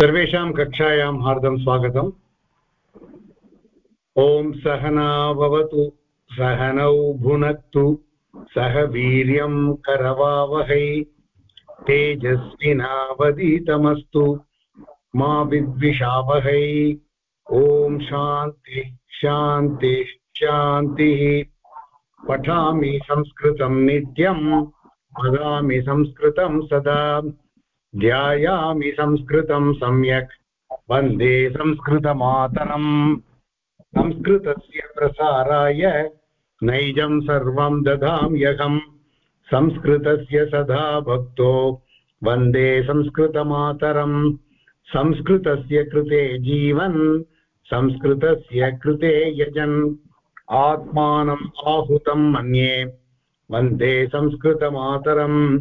सर्वेषां कक्षायां हार्दं स्वागतम्। ॐ सहना भवतु, सहनौ भुनक्तु सह वीर्यं करवावहै तेजस्विनावदीतमस्तु मा विद्विषावहै। ॐ शान्ति शान्ति, शान्तिः। पठामि संस्कृतं नित्यं, वदामि संस्कृतं सदा। ध्यायामि संस्कृतं सम्यक्। वंदे संस्कृतमातरम्। संस्कृतस्य प्रसाराय नैजं सर्वं ददाम्यहम् संस्कृतस्य सदा भक्तो। वंदे संस्कृतमातरम्। संस्कृतस्य कृते जीवन्। संस्कृतस्य कृते यजन्। आत्मानम् आहुतं मन्ये। वंदे संस्कृतमातरम्।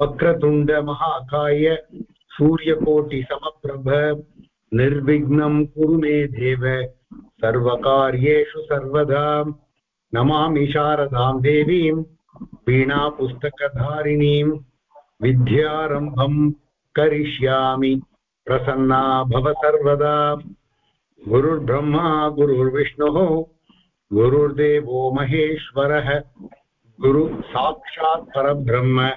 वक्रतुण्डमहाकाय सूर्यकोटिसमप्रभ निर्विघ्नं कुरु मे देव। सर्वकार्येषु सर्वदा नमामि शारदां देवीं, वीणापुस्तकधारिणीं, विद्यारम्भं करिष्यामि। प्रसन्ना भव सर्वदा। गुरुर्ब्रह्मा, गुरुर्विष्णुः, गुरुर्देवो महेश्वरः। गुरु साक्षात् परब्रह्म।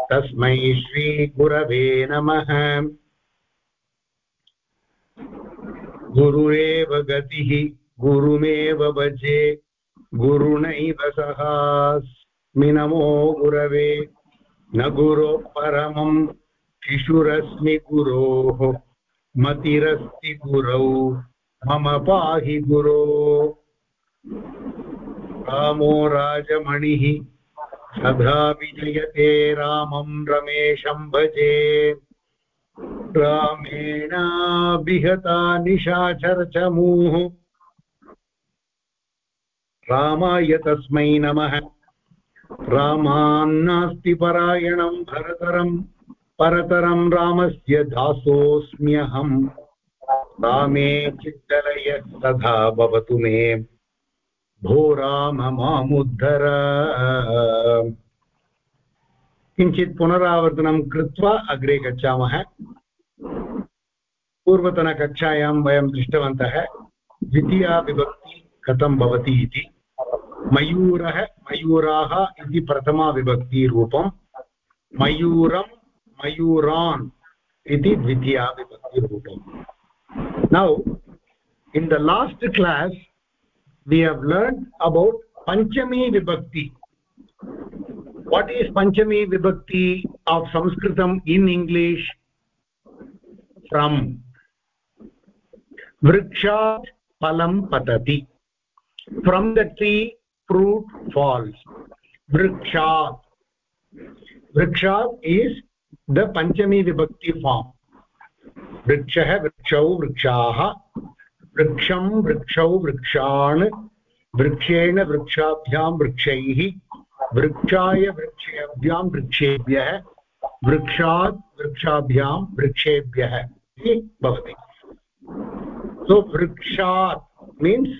तस्मै श्रीगुरवे नमः। गुरुरेव गतिः, गुरुमेव भजे, गुरुणैव सहास्मि नमो गुरवे। न गुरो परमम् शिशुरस्मि गुरोः। मतिरस्ति गुरौ, मम पाहि गुरो। रामो राजमणिः सदा विजयते रामं रमेशं भजे। रामेणाभिहता निशाचरचमूः रामाय तस्मै नमः। रामान्नास्ति परायणं भरतरं, परतरं रामस्य दासोऽस्म्यहम् रामे चित्तलय तथा भवतु मे। भो राम मामुद्धर। किञ्चित् पुनरावर्तनं कृत्वा अग्रे गच्छामः। पूर्वतनकक्षायां वयं दृष्टवन्तः, द्वितीया विभक्ति कथं भवति इति। मयूरः मयूराः इति प्रथमा विभक्तिरूपं मयूरं मयूरान् इति द्वितीया विभक्तिरूपं now in the last class we have learned about panchami vibhakti what is panchami vibhakti of sanskritam in english from vrikshat phalam patati from the tree fruit falls vrikshat vrikshat is the panchami vibhakti form vrikshah vrikshau vrikshaah वृक्षं वृक्षौ वृक्षान् वृक्षेण वृक्षाभ्यां वृक्षैः, वृक्षाय वृक्षेभ्यां वृक्षेभ्यः, वृक्षात् वृक्षाभ्यां वृक्षेभ्यः इति भवति। So वृक्षात् means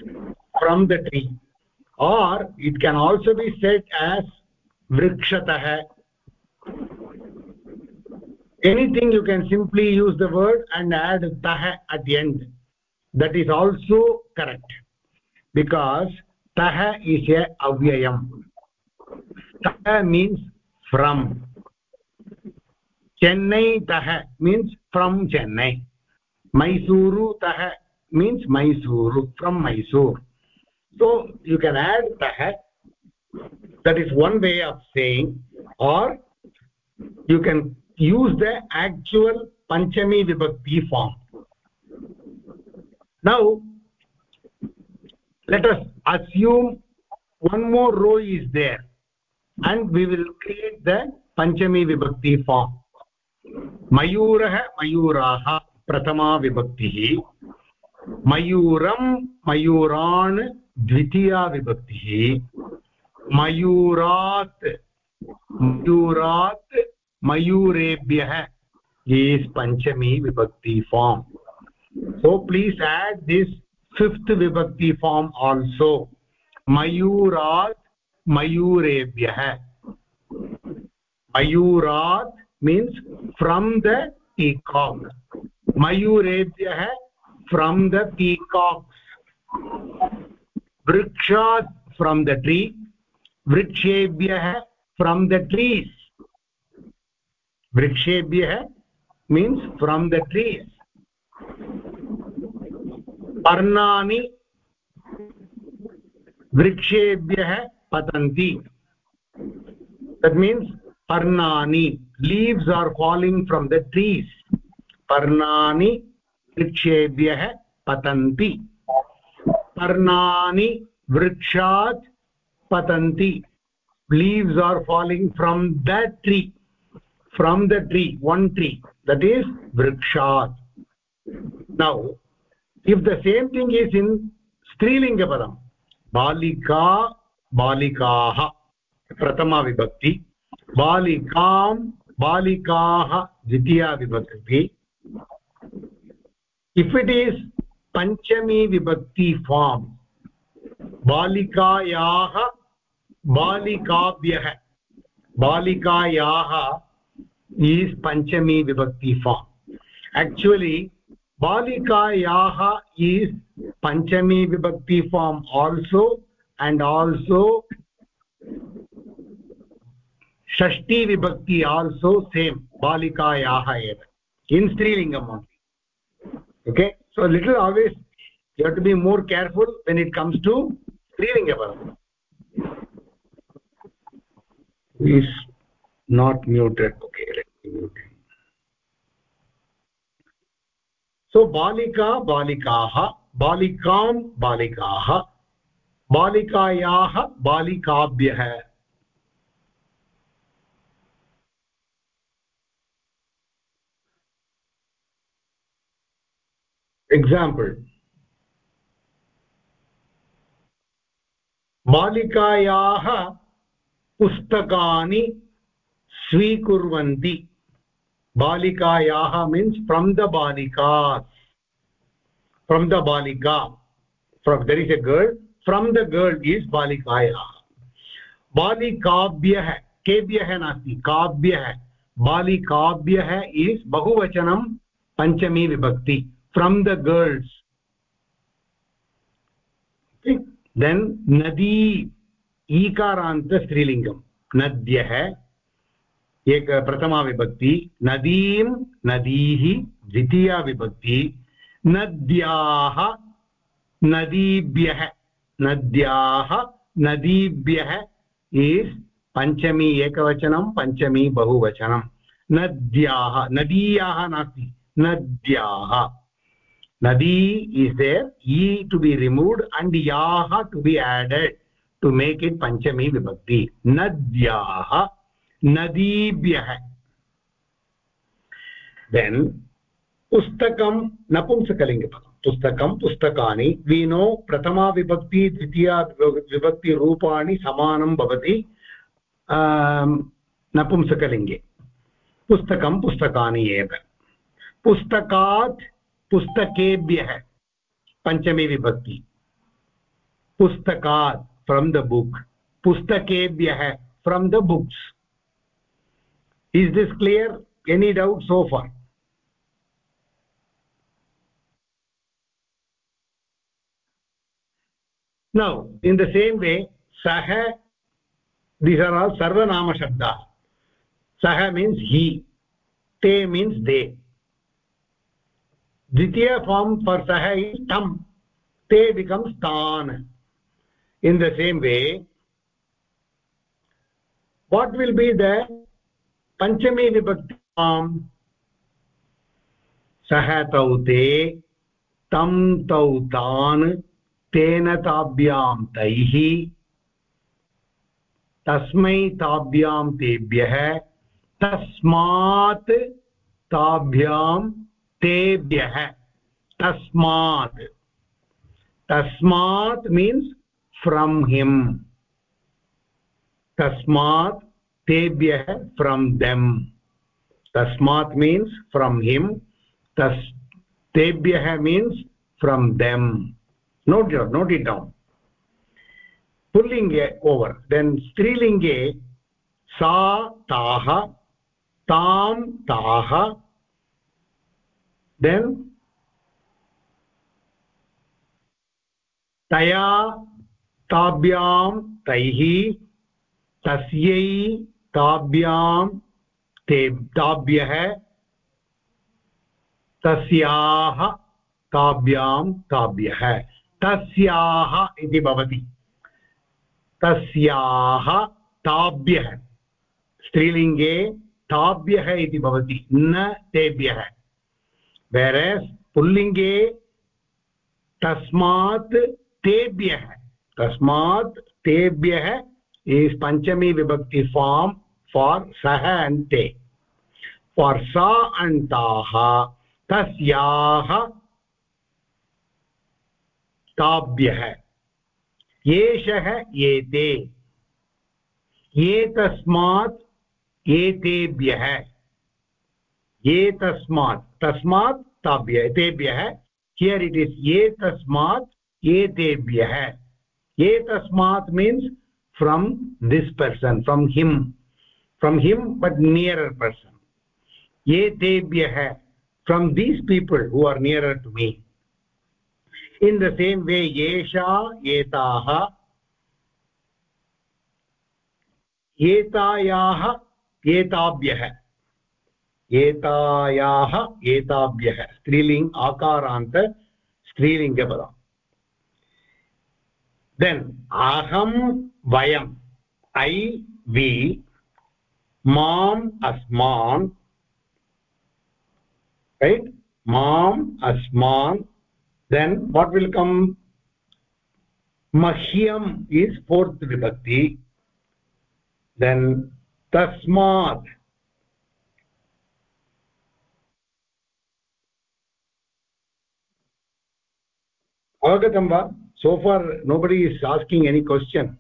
from the tree or it can also be said as वृक्षतः। Anything you can simply use the word and add तः at end that is also correct because tah is a avyayam tah means from chennai tah means from chennai mysuru tah means mysuru from mysore so you can add tah that is one way of saying or you can use the actual panchami vibhakti form now let us assume one more row is there and we will create the panchami vibhakti form mayurah mayuraah prathama vibhaktih मयूरं मयूरान् द्वितीया विभक्तिः मयूरात् मयूरात् मयूरेभ्यः is panchami vibhakti form so please add this fifth vibhakti form also. Mayurat mayurebhyah mayurat means from the peacock. Mayurebhyah from the peacocks vrikshat from the tree. Vrikshebhyah from the trees. Vrikshebhyah means from the trees पर्णानि वृक्षेभ्यः पतन्ति। That means पर्णानि leaves are falling from the trees पर्णानि वृक्षेभ्यः पतन्ति। पर्णानि वृक्षात् पतन्ति। Leaves are falling from the tree from the tree one tree that is वृक्षात्। Now if the same thing is in strilinga padam balika balikaah prathama vibhakti बालिकां बालिकाः द्वितीया विभक्ति if it is panchami vibhakti form बालिकायाः बालिकाभ्यः बालिकायाः is panchami vibhakti form actually balikayaah is panchami vibhakti form also and also shashti vibhakti also same balikayaah eva in strilingam okay? So little always you have to be more careful when it comes to strilingam is not muted. Okay let me mute. So बालिका बालिकाः बालिकां बालिकाः बालिकायाः बालिकाभ्यः example बालिकायाः पुस्तकानि स्वीकुर्वन्ति बालिकायाः means from the बालिका from the बालिका from there is a girl from the girl is बालिकायाः। बालिकाभ्यः, केभ्यः नास्ति, काभ्यः। बालिकाभ्यः इस् बहुवचनं पञ्चमी विभक्ति, from the girls okay. then nadi ईकारान्त स्त्रीलिङ्गं नद्यः। एक प्रथमा विभक्ति, नदीं, नदीः, द्वितीया विभक्ति, नद्याः, नदीभ्यः नद्याः, नदीभ्यः इस् पञ्चमी एकवचनं, पञ्चमी बहुवचनं. नद्याः, नदीयाः नास्ति, नद्याः. नदी is there to be removed and याः to be added to make it पञ्चमी विभक्ति. नद्याः then pustakam napumsakalinga padam पुस्तकं, पुस्तकानि वि नो प्रथमा विभक्ति, द्वितीया विभक्ति रूपाणि समानं भवति नपुंसकलिङ्गे। पुस्तकं, पुस्तकानि एव। पुस्तकात् पुस्तकेभ्यः। पञ्चमी विभक्ति। पुस्तकात् from the book पुस्तकेभ्यः from the books is this clear any doubt so far now in the same way sah these are all sarvanama shabda sah means he te means they द्वितीय फार्म् फार् सः is टम् ते becomes तान् in the same way what will be the पञ्चमी विभक्ति सः तौ ते तं तौ तान् तेन ताभ्यां तैः, तस्मै ताभ्यां तेभ्यः, तस्मात् ताभ्यां तेभ्यः, तस्मात्। तस्मात् मीन्स् फ्रम् हिम् तस्मात् तेभ्यः फ्रम् देम् तस्मात् मीन्स् फ्रम् हिम् तस् तेभ्यः means from them your note it down pullinge over then strilinge sa taah तां ताः देन् तया ताभ्यां तैः तस्यै ताभ्यां ते ताभ्यः तस्याः ताभ्यां ताभ्यः तस्याः इति भवति। तस्याः ताभ्यः स्त्रीलिङ्गे ताभ्यः इति भवति, न तेभ्यः। वेरेस् पुल्लिङ्गे तस्मात् तेभ्यः। तस्मात् तेभ्यः is panchami vibhakti form for sah and te. For sa and taha tasyah ताभ्यः एषः एते एतस्मात् एतेभ्यः एतस्मात् तस्मात् ताभ्यः तेभ्यः हियर् इट् इस् एतस्मात् एतेभ्यः एतस्मात् means from this person from him from him but nearer person ye etebhyah from these people who are nearer to me in the same way yesha etaah एतायाः एताभ्यः एतायाः एताभ्यः स्त्रीलिङ्ग् आकारान्त स्त्रीलिङ्गपदम् देन् अहं vayam i we mam asman right mam asman then what will come mahyam is fourth vibhakti then tasmat avagatam va so far nobody is asking any question.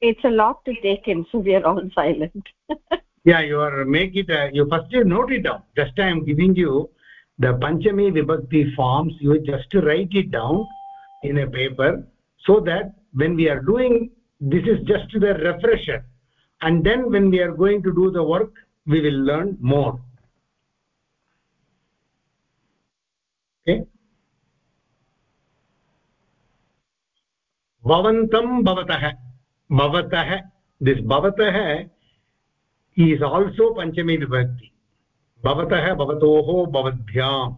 It's a lot to take in so we are all silent. Yeah you are make it uh, you first you note it down. Just i am giving you the panchami vibhakti forms. You just write it down in a paper so that when we are doing this is just the refresher. And then when we are going to do the work we will learn more भवन्तं भवतः। भवतः this also पञ्चमी विभक्ति भवतः भवतोः भवद्भ्यां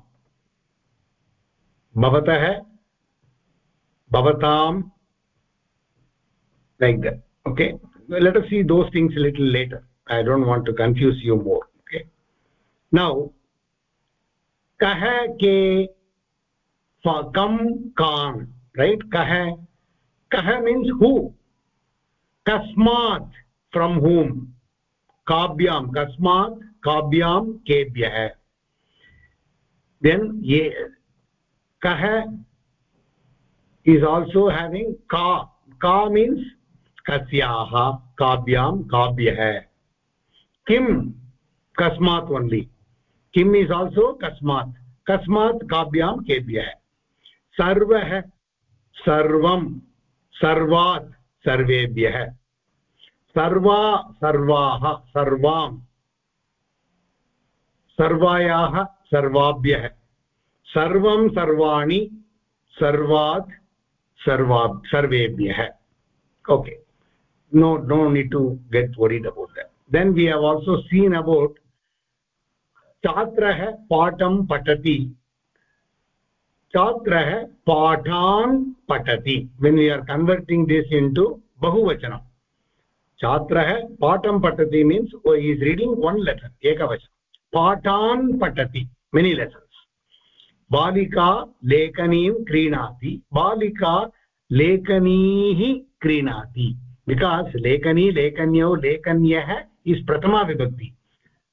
see those things little later I don't want to confuse you more okay now कह के कम कान right कह कह मीन्स हु कस्मात् फ्रॉम हुम काव्याम कस्मात् काव्याम केभ्य। देन ये, कह इज़ आल्सो हैविंग का का मीन्स कस्याः काव्यां काव्यः। किं कस्मात् ओन्ली किम् इस् आल्सो कस्मात्। कस्मात् काव्यां केभ्यः। सर्वः सर्वं सर्वात् सर्वेभ्यः। सर्वा सर्वाः सर्वां। सर्वायाः सर्वाभ्यः। सर्वं सर्वाणि सर्वात् सर्वा सर्वेभ्यः। Okay no no need to get worried about the then we have also seen about छात्रः पाठं पठति। छात्रः पाठान् पठति। When you are converting this into बहुवचनं। छात्रः पाठं पठति means is reading one lesson एकवचनं। पाठान् पठति मेनि लेसन्स् बालिका लेखनीं क्रीणाति, बालिका लेखनीः क्रीणाति। बिकास् लेखनी, लेखन्यौ, लेखन्यः इस् प्रथमा विभक्ति।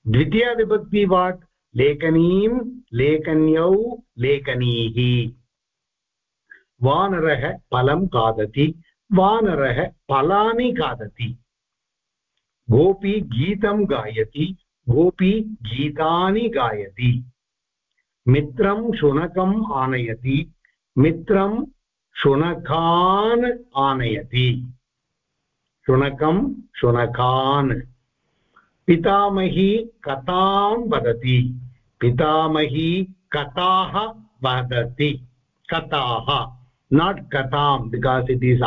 द्वितीया विभक्ति वाट् लेखनीं लेखन्यौ लेखनीः वानरः फलं खादति, वानरः फलानि खादति। गोपी गीतं गायति, गोपी गीतानि गायति। मित्रं शुनकम् आनयति, मित्रं शुनकान् आनयति। शुनकं शुनकान् पितामही कथां वदति। पितामही कथाः वदति। कथाः। नाट् कथां बिकास् इट् इस्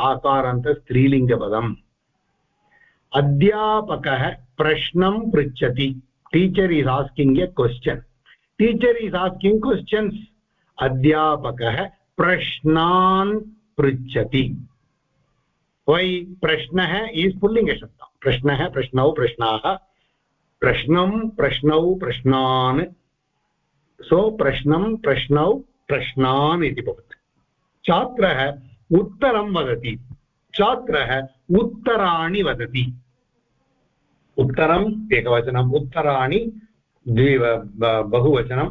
अध्यापकः प्रश्नं पृच्छति। Teacher is asking a question teacher is asking questions अध्यापकः प्रश्नान् पृच्छति। वै प्रश्नः इस् पुल्लिङ्गशब्दः प्रश्नः प्रश्नौ प्रश्नाः। प्रश्नं प्रश्नौ प्रश्नान् सो प्रश्नं प्रश्नौ प्रश्नान् इति भवति। छात्रः उत्तरं वदति। छात्रः उत्तराणि वदति। उत्तरम् एकवचनम्, उत्तराणि द्वि बहुवचनं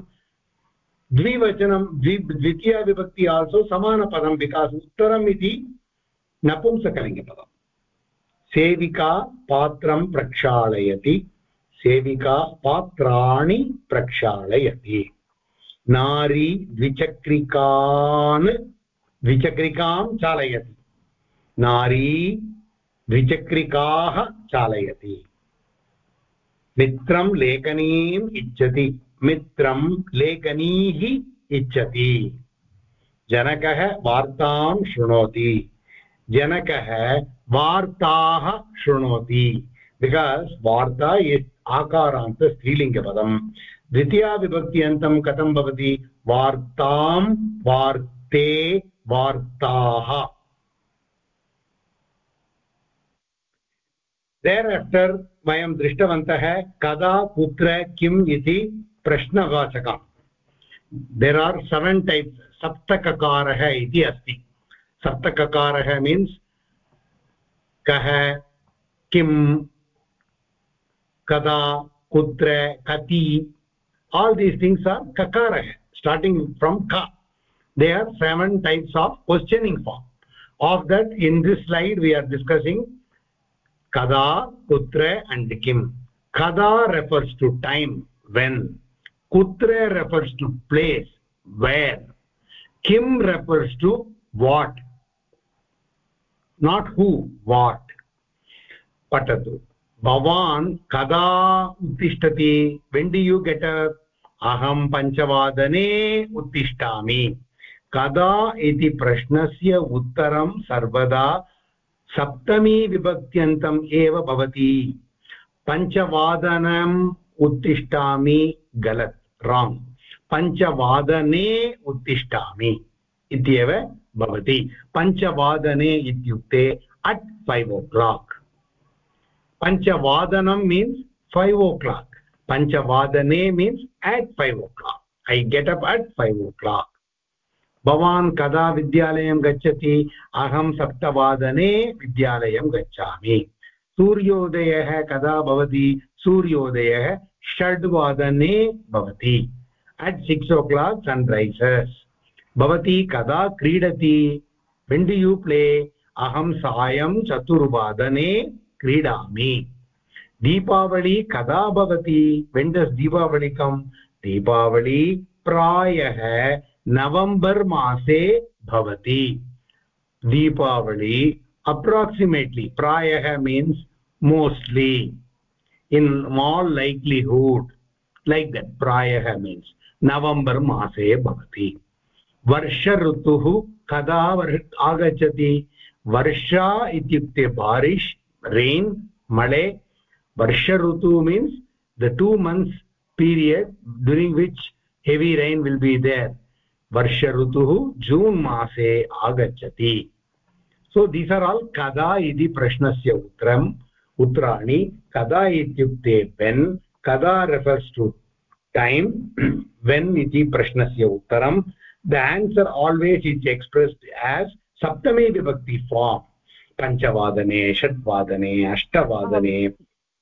द्विवचनं, द्वि द्वितीयविभक्ति आल्सो समानपदं बिकास् उत्तरम् इति नपुंसकलिङ्गपदम्। सेविका पात्रं प्रक्षालयति। सेविका पात्राणि प्रक्षालयति। नारी द्विचक्रिकान्, द्विचक्रिकां चालयति। नारी द्विचक्रिकाः चालयति। मित्रं लेखनीम् इच्छति। मित्रं लेखनीः इच्छति। जनकः वार्तां शृणोति। जनकः वार्ताः शृणोति। बिकास् वार्ता इस् आकारान्त स्त्रीलिङ्गपदम्। द्वितीयाविभक्त्यन्तं कथं भवति? वार्तां, वार्ते, वार्ताः। देर् आफ्टर् वयं दृष्टवन्तः कदा, कुत्र, किम् इति प्रश्नवाचकम्। देर् आर् सेवेन् टैप्स् सप्तककारः इति अस्ति। सप्तककारः मीन्स् कः किं kada kutra kati all these things are kakara starting from ka. They are seven types of questioning form. Of that in this slide we are discussing kada kutra and kim. Kada refers to time when. Kutra refers to place where. Kim refers to what. Not who what. Patatu. Bhavan kada utishtati. When do you get up? अहं पञ्चवादने उत्तिष्ठामि। कदा इति प्रश्नस्य उत्तरं सर्वदा सप्तमी विभक्त्यन्तम् एव भवति। पञ्चवादनम् उत्तिष्ठामि, गलत् राङ्ग् पञ्चवादने उत्तिष्ठामि इत्येव भवति। पञ्चवादने इत्युक्ते at five o'clock panchavadanam means 5 o'clock panchavadane means at 5 o'clock. I get up at 5 o'clock. भवान् कदा विद्यालयं गच्छति अहं सप्तवादने विद्यालयं गच्छामि सूर्योदयः कदा भवति सूर्योदयः षड्वादने भवति at six o'clock sunrise is भवती कदा क्रीडति वेन् यु प्ले अहं सायं चतुर्वादने क्रीडामि दीपावली कदा भवति when does Deepavali come Deepavali प्रायः नवम्बर् मासे भवति दीपावली अप्राक्सिमेट्लि प्रायः means mostly in all likelihood like that प्रायः मीन्स् नवम्बर् मासे भवति वर्ष ऋतुः कदा आगच्छति वर्षा इत्युक्ते बारिश् rain, male varsha rutu means the two months period during which heavy rain will be there varsha rutuh june maase agachati so these are all kada iti prashnasya uttaram uttrani kada ityukte when kada refers to time when iti prashnasya uttaram the answer always is expressed as saptami vibhakti form पञ्चवादने षड्वादने अष्टवादने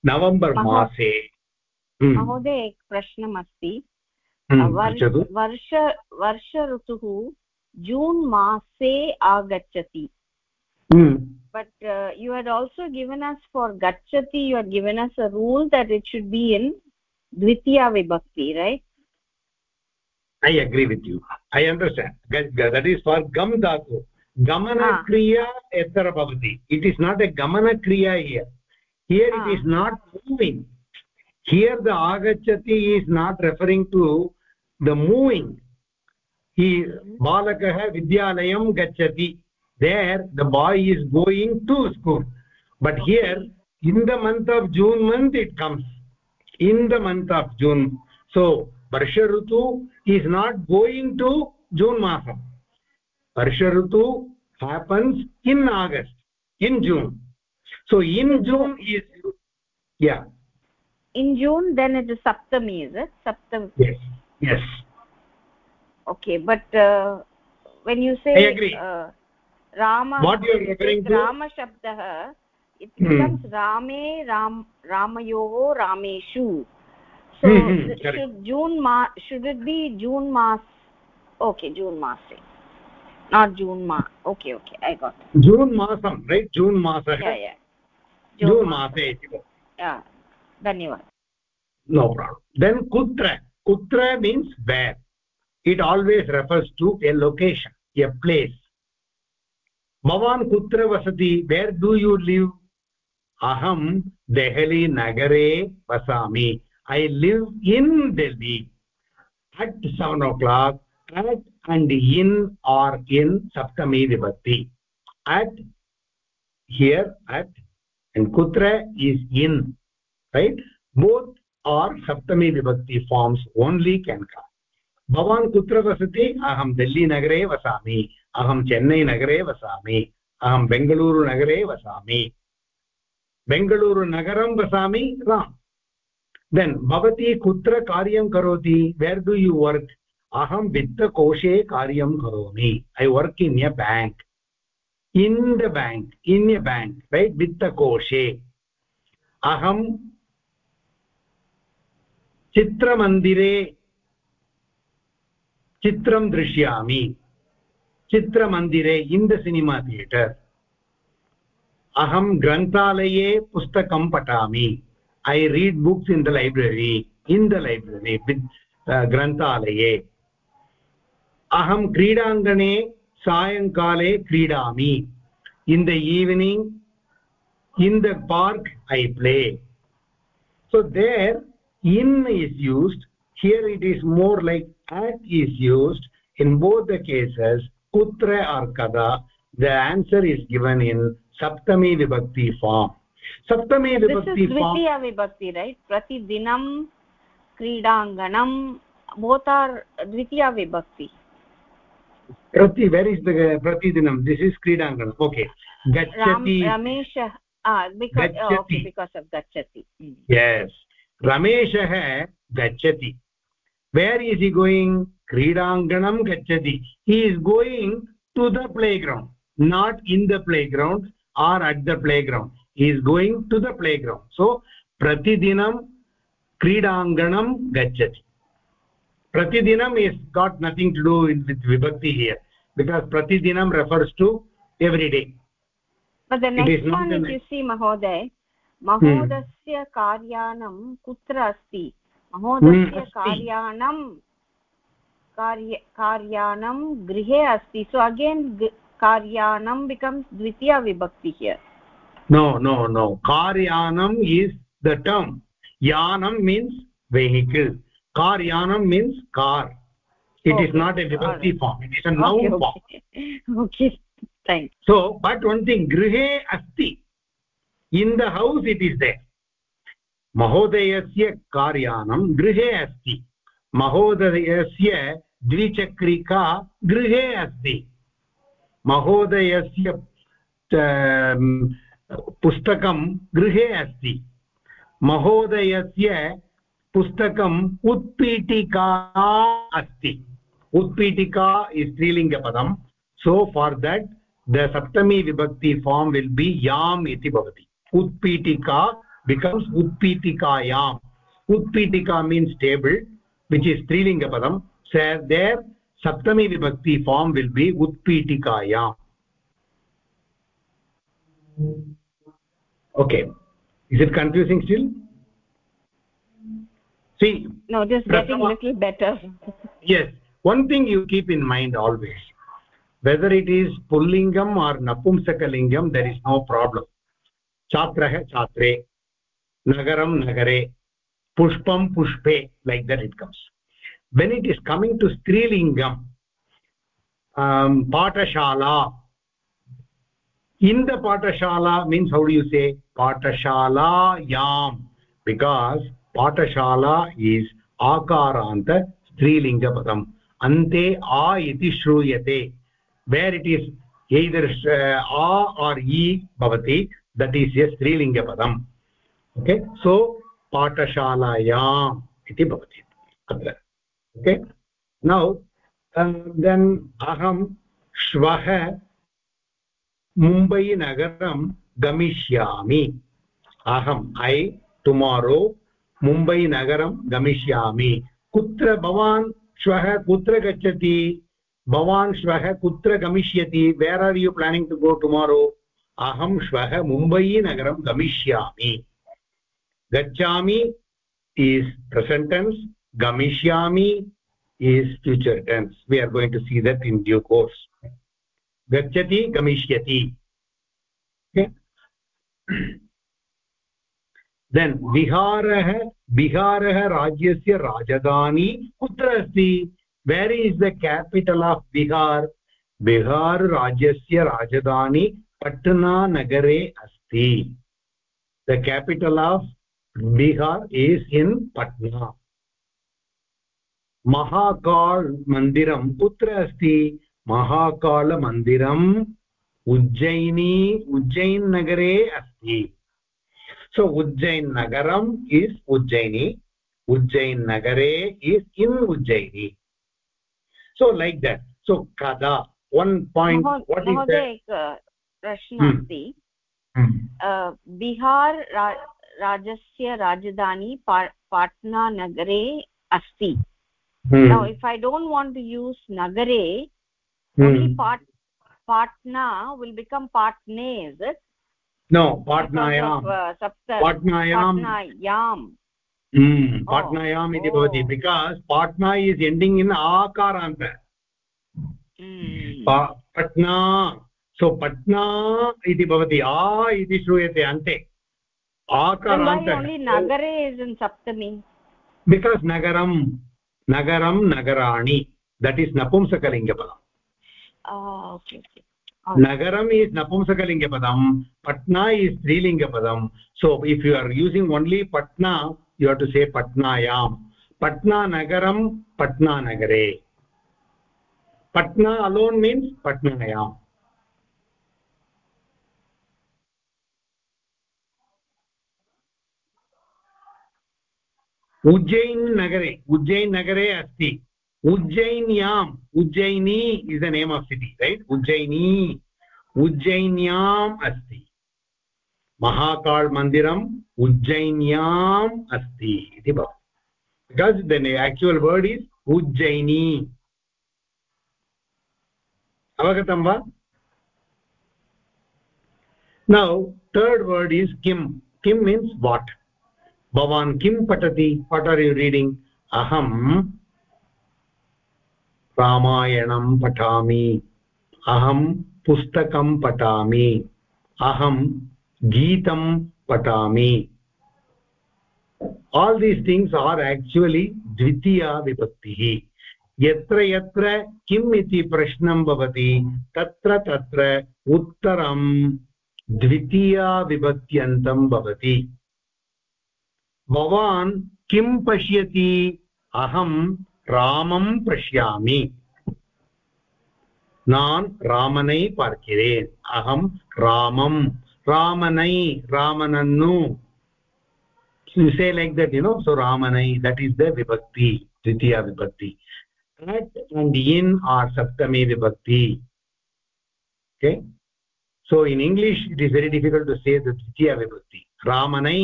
नवम्बर् मासे। हम्म। महोदय एक प्रश्नम् अस्ति हम्म, वर्ष वर्ष ऋतुः जून् मासे आगच्छति। But you had also given us for गच्छति you had given us a rule that it should be in द्वितीया विभक्ति right i agree with you. I understand. That is for gam dhatu gamanakriya yatra bhavati it is not a gamanakriya here. Here it ah. is not moving. Here the agachati is not referring to the moving. He mm-hmm. balakah vidyalayam gachati. There the boy is going to school. But here in the month of june month it comes. In the month of june. So varsha rutu is not going to june masam. Varsha rutu happens in august in june so in june is yeah. In june then it is saptami is it? Saptami yes yes. Okay but uh, when you say i agree. uh, rama what you are referring to? Rama shabdah it hmm. becomes hmm. rame ram ramayoho rameshu. So hmm, hmm, should june ma should it be june mas okay june mas not june ma okay okay i got it. june masam right june masah yeah yeah june, june mase yeah dhanyawad no problem then kutra kutra means where it always refers to a location a place भवान् कुत्र वसति वेर् do you live अहं देहली नगरे वसामि I live in Delhi at seven o'clock and in or in सप्तमी विभक्ति at here at and kutra is in, right? Both are saptami vibhakti forms only can come. भवान् कुत्र वसति अहं देल्लीनगरे वसामि अहं चेन्नैनगरे वसामि अहं बेङ्गलूरुनगरे वसामि बेङ्गलूरुनगरं वसामि राम् देन् भवती कुत्र कार्यं करोति वेर् डु यु वर्क् अहं वित्तकोशे कार्यं करोमि. I work in a bank in the bank in a bank right वित्तकोशे अहं चित्रमन्दिरे चित्रं दृश्यामि. चित्रमन्दिरे इन् द सिनिमा थियेटर् अहं ग्रन्थालये पुस्तकं पठामि. I read books in the library in the library ग्रन्थालये. aham क्रीडाङ्गणे सायङ्काले क्रीडामि in the evening in the park i play. So there in is used here it is more like at is used. In both the cases kutra arkada. the answer is given in saptami vibhakti form. Saptami vibhakti form this is vibhakti right? Pratidinam क्रीडाङ्गणं both are द्वितीया विभक्ति प्रति where is the प्रतिदिनं this is क्रीडाङ्गणं okay गच्छति yes रमेशः गच्छति where is he going क्रीडाङ्गणं गच्छति he is going to the playground not in the playground or at the playground he is going to the playground so प्रतिदिनं क्रीडाङ्गणं गच्छति pratidinam is got nothing to do with vibhakti here because pratidinam refers to every day but the next one if you see mahoday महोदयस्य कार्यानं कुत्र अस्ति महोदयस्य कार्यानं कार्य कार्यानं गृहे अस्ति सो अगेन् कार्यानं बिकम्स् द्वितीया विभक्ति here no no no karyanam is the term yanam means vehicle karyanam means car It okay. is not a vibhakti right. form it is a okay, noun okay, okay. form okay thanks so but one thing grihe asti in the house it is there महोदयस्य कार्यानं गृहे अस्ति महोदयस्य द्विचक्रिका गृहे अस्ति महोदयस्य पुस्तकं गृहे अस्ति महोदयस्य पुस्तकम् उत्पीठिका अस्ति। स्त्रीलिंग पदम सो फार् देट् द सप्तमी विभक्ति फॉर्म विल बी याम् इति भवति। उत्पीठिका बिकम्स् उत्पीठिकायाम्। उत्पीठिका मीन्स् टेबल् विच् इस् स्त्रीलिङ्गपदं सेर् देर् सप्तमी विभक्ति form will be उत्पीठिकायाम्। Okay is it confusing still see no just getting a little better. Yes. One thing you keep in mind always whether it is pullingam or napumsakalingam there is no problem. Chatrah chatre nagaram nagare pushpam pushpe like that it comes. When it is coming to strilingam um, patashala in the patashala means how do you say? Patashala yam. Because ante a iti shruyate where it is either uh, a or e bhavati that is a strilinga padam okay so patashalayam iti bhavati atra okay now uh, then aham shvah mumbai nagaram gamishyami aham i tomorrow मुम्बैनगरं गमिष्यामि। कुत्र भवान् श्वः कुत्र गच्छति? भवान् श्वः कुत्र गमिष्यति? Where are you planning to go tomorrow अहं श्वः मुम्बैनगरं गमिष्यामि। गच्छामि इस् प्रसेण्टेन्स् गमिष्यामि is future tense we are going to see that in due course गच्छति, गमिष्यति। देन् बिहारः बिहारः राज्यस्य राजधानी कुत्र अस्ति where is the capital of Bihar Bihar राज्यस्य राजधानी पट्नानगरे अस्ति the capital of Bihar is in Patna Mahakal मन्दिरं कुत्र अस्ति महाकालमन्दिरम् उज्जैनी उज्जैन् नगरे अस्ति सो उज्जैन् नगरम् इस् उज्जयिनी उज्जैन् नगरे is in Ujjayini so like that so कदा वन् पायिण्ट् वट् इस् प्रश्नः अस्ति बिहार् राज्यस्य राजधानी पाट्ना नगरे अस्ति hmm. now if i don't want to use nagare hmm. only pat patna will become patne is it? No patnayam uh, patnayam patnayam hmm patnayam iti bhavati because patna is ending in akaranta hmm patna so patna iti bhavati a iti shruyate ante akaranta only nagare is in saptami because nagaram nagaram nagarani that is napumsakalingapadam ah okay okay napumsakalingapadam patna is strilingapadam so if you are using only patna you have to say patnayam patna nagaram patna nagare patna alone means patnayam Ujjain नगरे उज्जैन् नगरे अस्ति उज्जैन्याम् Ujjayini is the name of city right Ujjayini उज्जयिन्याम् अस्ति महाकाल् मन्दिरम् उज्जयिन्याम् अस्ति इति भवति because the actual word is Ujjayini अवगतं वा नौ थर्ड् वर्ड् इस् किम् किम् मीन्स् वाट् भवान् किं पठति वाट् आर् यु रीडिङ्ग् अहं रामायणं पठामि। अहं पुस्तकं पठामि। अहं गीतं पठामि। All these things are actually द्वितीया विभक्तिः यत्र यत्र किम् इति प्रश्नं भवति, तत्र तत्र उत्तरं द्वितीया विभक्त्यन्तं भवति। भवान् किं पश्यति? अहं ராமம் பசியாமி நான் ராமனை பார்க்கிறேன் அகம் ராமம் ராமனை ராமனன்னு you say like that you know so ramanai that is the vibhakti dvitiya vibhakti at and in are saptami vibhakti okay so in english it is very difficult to say the dvitiya vibhakti ramanai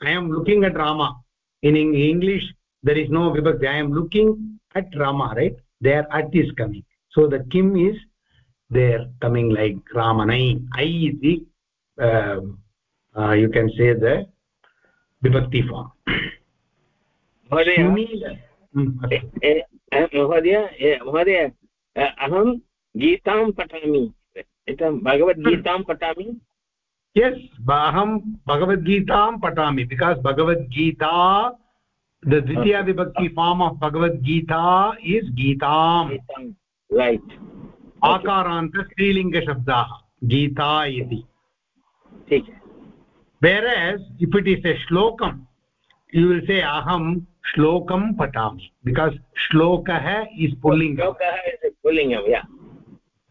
i am looking at rama in english there is no vibhakti i am looking at rama right there at is coming so the kim is there coming like ramanai i is the uh, uh, you can say the vibhakti form महोदय महोदय महोदय अहं गीतां पठामि भगवद्गीतां पठामि yes अहं भगवद्गीतां पठामि because Bhagavad Gita the dvitiya vibhakti form of bhagavad gita is geetam right akarant strilinga shabdah geeta iti ठीक whereas if it is a shlokam you will say aham shlokam patami because shlokah is pullinga shlokah is pullinga yeah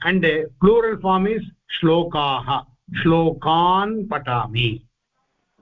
and the plural form is shlokaah shlokan patami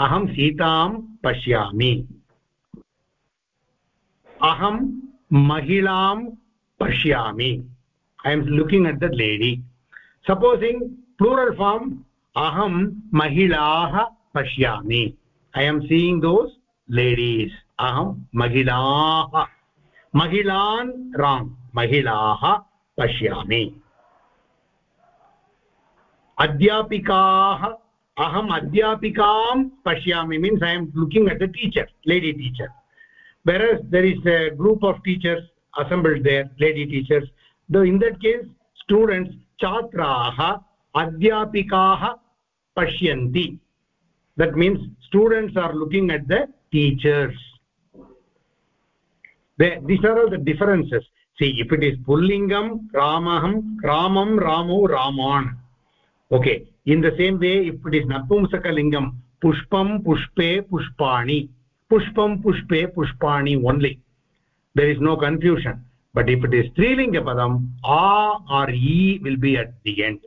अहं सीतां पश्यामि। अहं महिलां पश्यामि। I am looking at the lady supposing plural form अहं महिलाः पश्यामि. I am seeing those ladies अहं महिलाः महिलान् राङ्ग् महिलाः पश्यामि. अध्यापिकाः aham adhyapikam pashyami means i am looking at the teacher lady teacher. Whereas there is a group of teachers assembled there lady teachers. The in that case students chatraah adhyapikaah pashyanti that means students are looking at the teachers. These are all the differences. See if it is pullingam ramaham ramam ramo raman okay in the same way if it is napumsakalingam pushpam pushpe pushpani pushpam pushpe pushpani only there is no confusion but if it is strilinga padam a or e will be at the end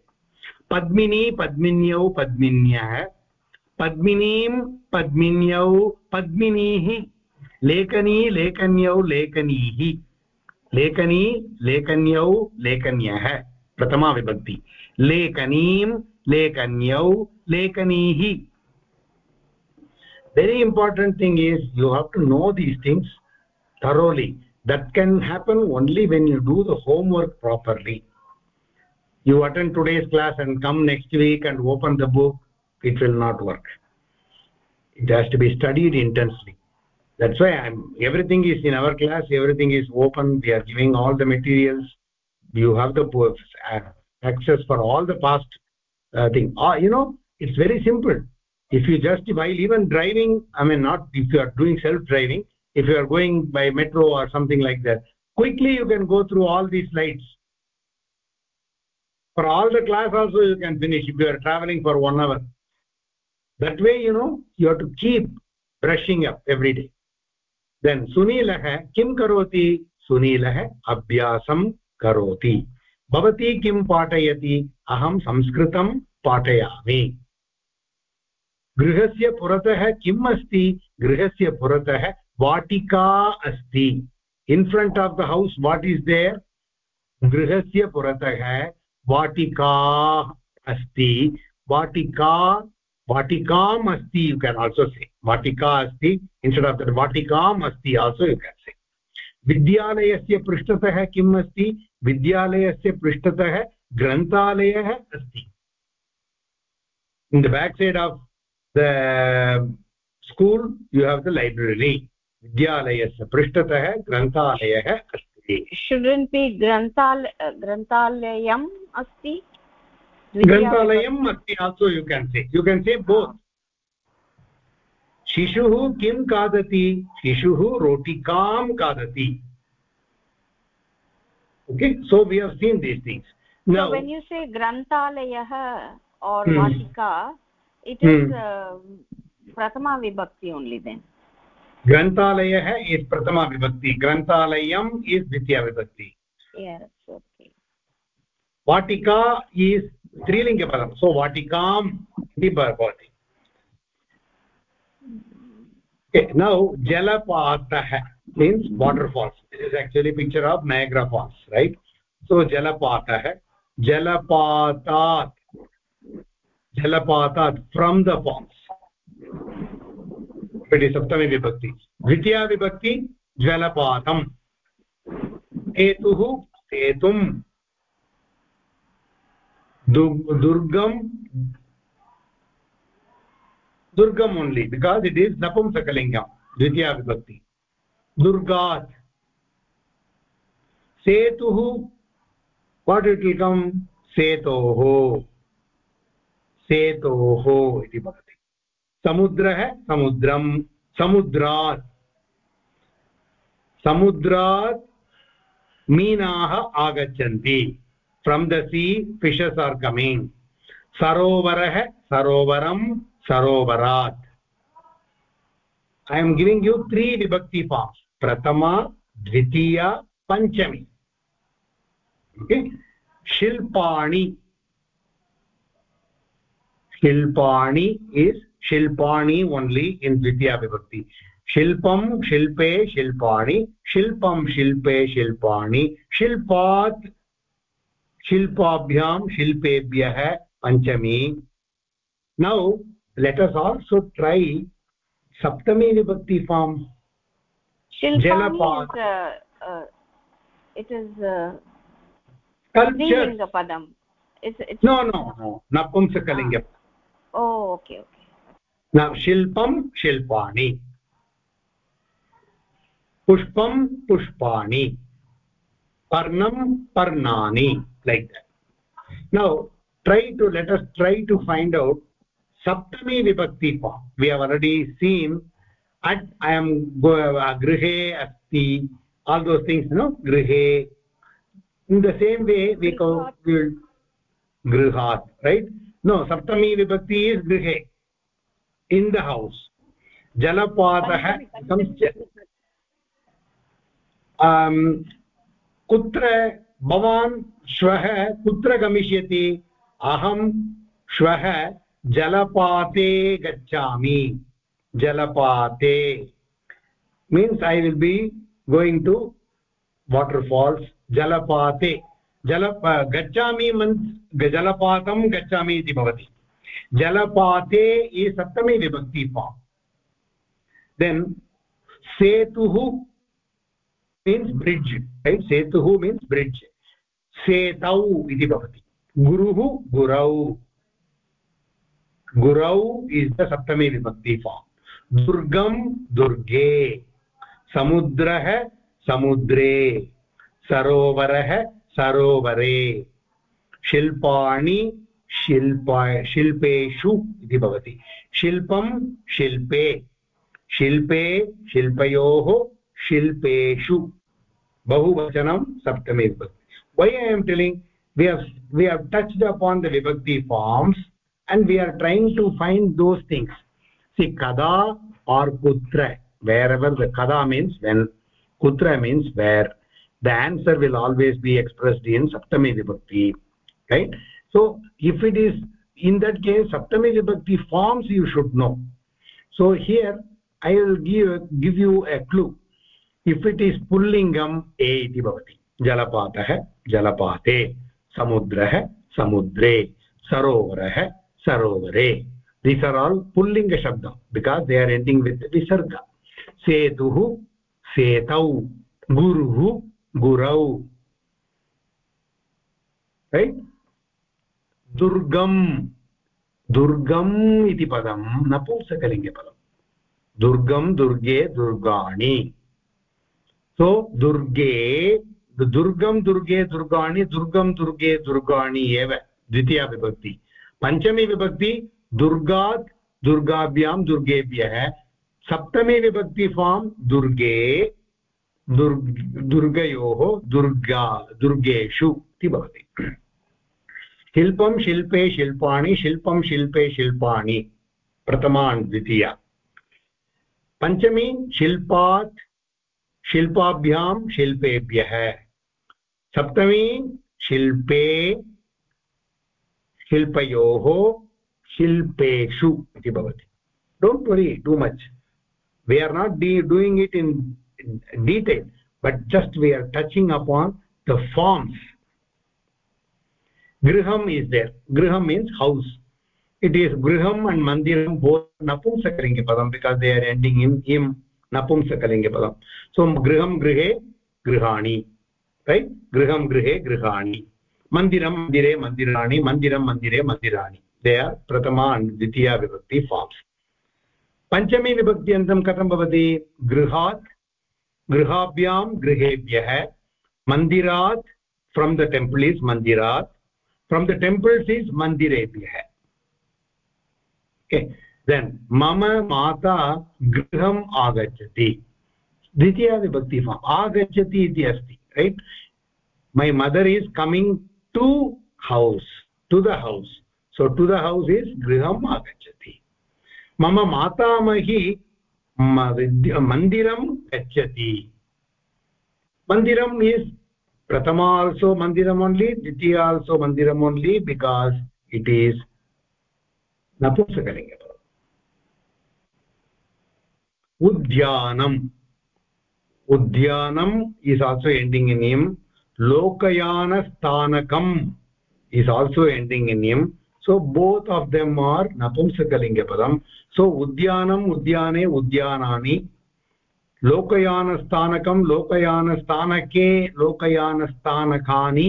padmini padminyau padminyah padminim padminyau padminihi lekani lekanyau lekanihi lekani lekanyau lekanyah प्रथमा विभक्ति लेखनीं lekanyau lekanihi. Very important thing is you have to know these things thoroughly. That can happen only when you do the homework properly. You attend today's class and come next week and open the book it will not work. It has to be studied intensely. That's why i'm everything is in our class everything is open we are giving all the materials. You have the uh, access for all the past uh, thing. Uh, you know it's very simple. If you just while even driving i mean not if you are doing self driving if you are going by metro or something like that quickly you can go through all these slides. For all the class also you can finish if you are traveling for one hour. That way you know you have to keep brushing up every day. Then sunilah kim karoti? Sunilah abhyasam karoti भवती किं पाठयति? अहं संस्कृतं पाठयामि। गृहस्य पुरतः किम् अस्ति? गृहस्य पुरतः वाटिका अस्ति। In front of the house what is there गृहस्य पुरतः वाटिका अस्ति। वाटिका, वाटिकाम् अस्ति यु केन् आल्सो से वाटिका अस्ति इन्स्टेड् आफ् दट् वाटिकाम् अस्ति आल्सो यु केन् से विद्यालयस्य पृष्ठतः किम् अस्ति विद्यालयस्य पृष्ठतः ग्रन्थालयः अस्ति। In the back side of the school you have the library विद्यालयस्य पृष्ठतः ग्रन्थालयः अस्ति। शुडन् बि ग्रन्थाल ग्रन्थालयम् अस्ति? ग्रन्थालयम् अस्ति आल्सो यु केन् से यु केन् से बोत् शिशु किं खादति? शिशु रोटिकां खादति। Okay so we have seen these things नूसे ग्रन्थालयः प्रथमाविभक्ति ओन्लि देन् ग्रन्थालयः इस् प्रथमाविभक्ति ग्रन्थालयम् इस् द्वितीयाविभक्ति वाटिका इस् त्रीलिङ्गपदं सो वाटिकाम् इति भवति okay now jalapatah means waterfalls this is actually picture of niagara falls right so jalapatah jalapatat jalapatat from the it is saptami vibhakti dvitiya vibhakti jalapatam hetuh setum durgam दुर्गम only because it is नपुं सकलिङ्गं द्वितीया विभक्ति दुर्गात् सेतुः what it will come सेतोः सेतोः इति भवति समुद्रः समुद्रम् समुद्रात् समुद्रात् मीनाः आगच्छन्ति from the sea fishes are coming सरोवरः सरोवरम् सरोवरात् I am giving you three विभक्ति फार्म्स् प्रथमा द्वितीया पञ्चमी शिल्पाणि शिल्पाणि इस् शिल्पाणि ओन्ली इन् द्वितीया विभक्ति शिल्पम शिल्पे शिल्पाणि शिल्पम शिल्पे शिल्पाणि शिल्पात् शिल्पाभ्यां शिल्पेभ्यः पंचमी now let us also try saptami vibhakti form shilpani is uh, uh, it is uh, sculpture padam it's, it's no no no napumsakalinga ah. Okay okay न शिल्पं शिल्पाणि पुष्पं पुष्पाणि पर्णं पर्णानि like that now try to let us सप्तमी विभक्ति we have already seen at I am गृहे अस्ति. आल् दोस् थिङ्ग्स् नो गृहे. In the same way we गृहात्. Right no saptami vibhakti is grihe in the house. jalapadah comes um कुत्र भवान् श्वः कुत्र गमिष्यति? अहं श्वः जलपाते गच्छामि। जलपाते। Means i will be going to waterfalls jalapate जल गच्छामि मन्स् जलपातं गच्छामि इति भवति। जलपाते इ सप्तमी विभक्ति फार्म् देन् सेतुः मीन्स् ब्रिड्ज् सेतुः मीन्स् ब्रिड्ज् सेतौ इति भवति। गुरुः गुरौ। गुरौ इस् द सप्तमी विभक्ति फार्म् दुर्गं दुर्गे. समुद्रः समुद्रे. सरोवरः सरोवरे. शिल्पाणि शिल्प, शिल्पेषु इति भवति. शिल्पं शिल्पे. शिल्पे शिल्पयोः शिल्पेषु. बहुवचनं सप्तमी विभक्ति. Why I am telling we have we have touched upon the vibhakti forms. And we are trying to find those things see kada or kutra wherever the kada means when kutra means where the answer will always be expressed in saptami vibhakti right so if it is in that case saptami vibhakti forms you should know so here i will give give you a clue if it is pullingam a iti bhavati jalapatah jalapate samudrah samudre sarovarah sarovare these are all pullinga shabdam because they are ending with visarga setuh setau guruh गुरौ right दुर्गम् दुर्गम् इति पदं नपुंसकलिङ्गपदं दुर्गं दुर्गे दुर्गाणि सो दुर्गे दुर्गं दुर्गे दुर्गाणि दुर्गं दुर्गे दुर्गाणि एव द्वितीया विभक्ति पञ्चमी विभक्ति दुर्गात् दुर्गाभ्यां दुर्गेभ्यः, सप्तमी विभक्ति फार्म् दुर्गे दुर्ग दुर्गयोः दुर्गा, दुर्गेषु इति भवति। शिल्पं शिल्पे शिल्पाणि, शिल्पं शिल्पे शिल्पाणि, प्रथमान् द्वितीया। पञ्चमी, शिल्पात्, शिल्पाभ्यां शिल्पेभ्यः। सप्तमी, शिल्पे शिल्पयोः शिल्पेषु इति भवति। Don't worry too much we are not D doing it in detail but just we are touching upon the forms गृहम् इस् देर् गृहं मीन्स् हौस् इट् इस् गृहम् अण्ड् मन्दिरं both नपुंसकलिङ्गपदं because they are ending in इम् नपुंसकलिङ्गपदं so गृहं गृहे गृहाणि right गृहं गृहे गृहाणि mandirani mandiram mandire mandirani they are prathama and ditiya vibhakti forms. पञ्चमी विभक्त्यन्तं कथं भवति गृहात् गृहाभ्यां गृहेभ्यः मन्दिरात् फ्रम् द टेम्पल् इस् मन्दिरात् फ्रम् द टेम्पल्स् इस् मन्दिरेभ्यः मम माता गृहम् आगच्छति द्वितीया विभक्ति फार्म् आगच्छति इति अस्ति right my mother is coming to house to the house so to the house is गृहम् आगच्छति मम मातामही मन्दिरं गच्छति मन्दिरम् is prathama also mandiram only ditiya also mandiram only because it is napumsakalinga udyanam udyanam is also ending in im lokayana sthanakam is also ending in im so both of them are napumsakalinga padam so udyanam udyane udyanani लोकयानस्थानकं लोकयानस्थानके लोकयानस्थानकानि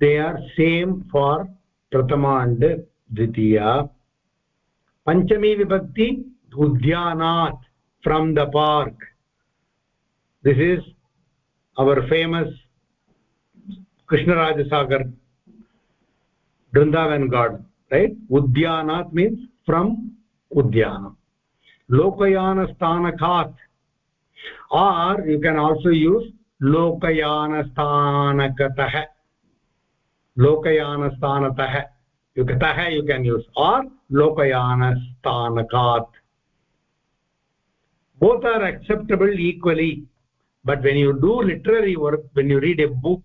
दे are same for Prathama and द्वितीया पञ्चमी विभक्ति उद्यानात् from the park this our famous krishnarajasagar vrindavan god right udyanat means from udyana lokayana sthanakat, or you can also use lokayana sthanakatah. lokayana sthanatah. you can tah you can use or lokayana sthanakat. both are acceptable equally but when you do literary work when you read a book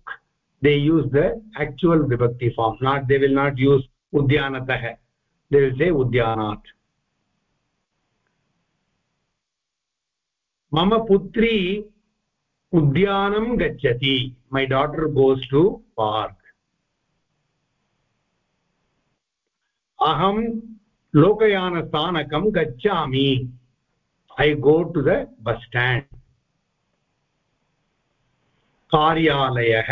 they use the actual vibhakti form not they will not use udyanatah they will say udyanat मम पुत्री उद्यानं गच्छति my daughter goes to park अहं लोकयानस्थानकं गच्छामि I go to the bus stand कार्यालयः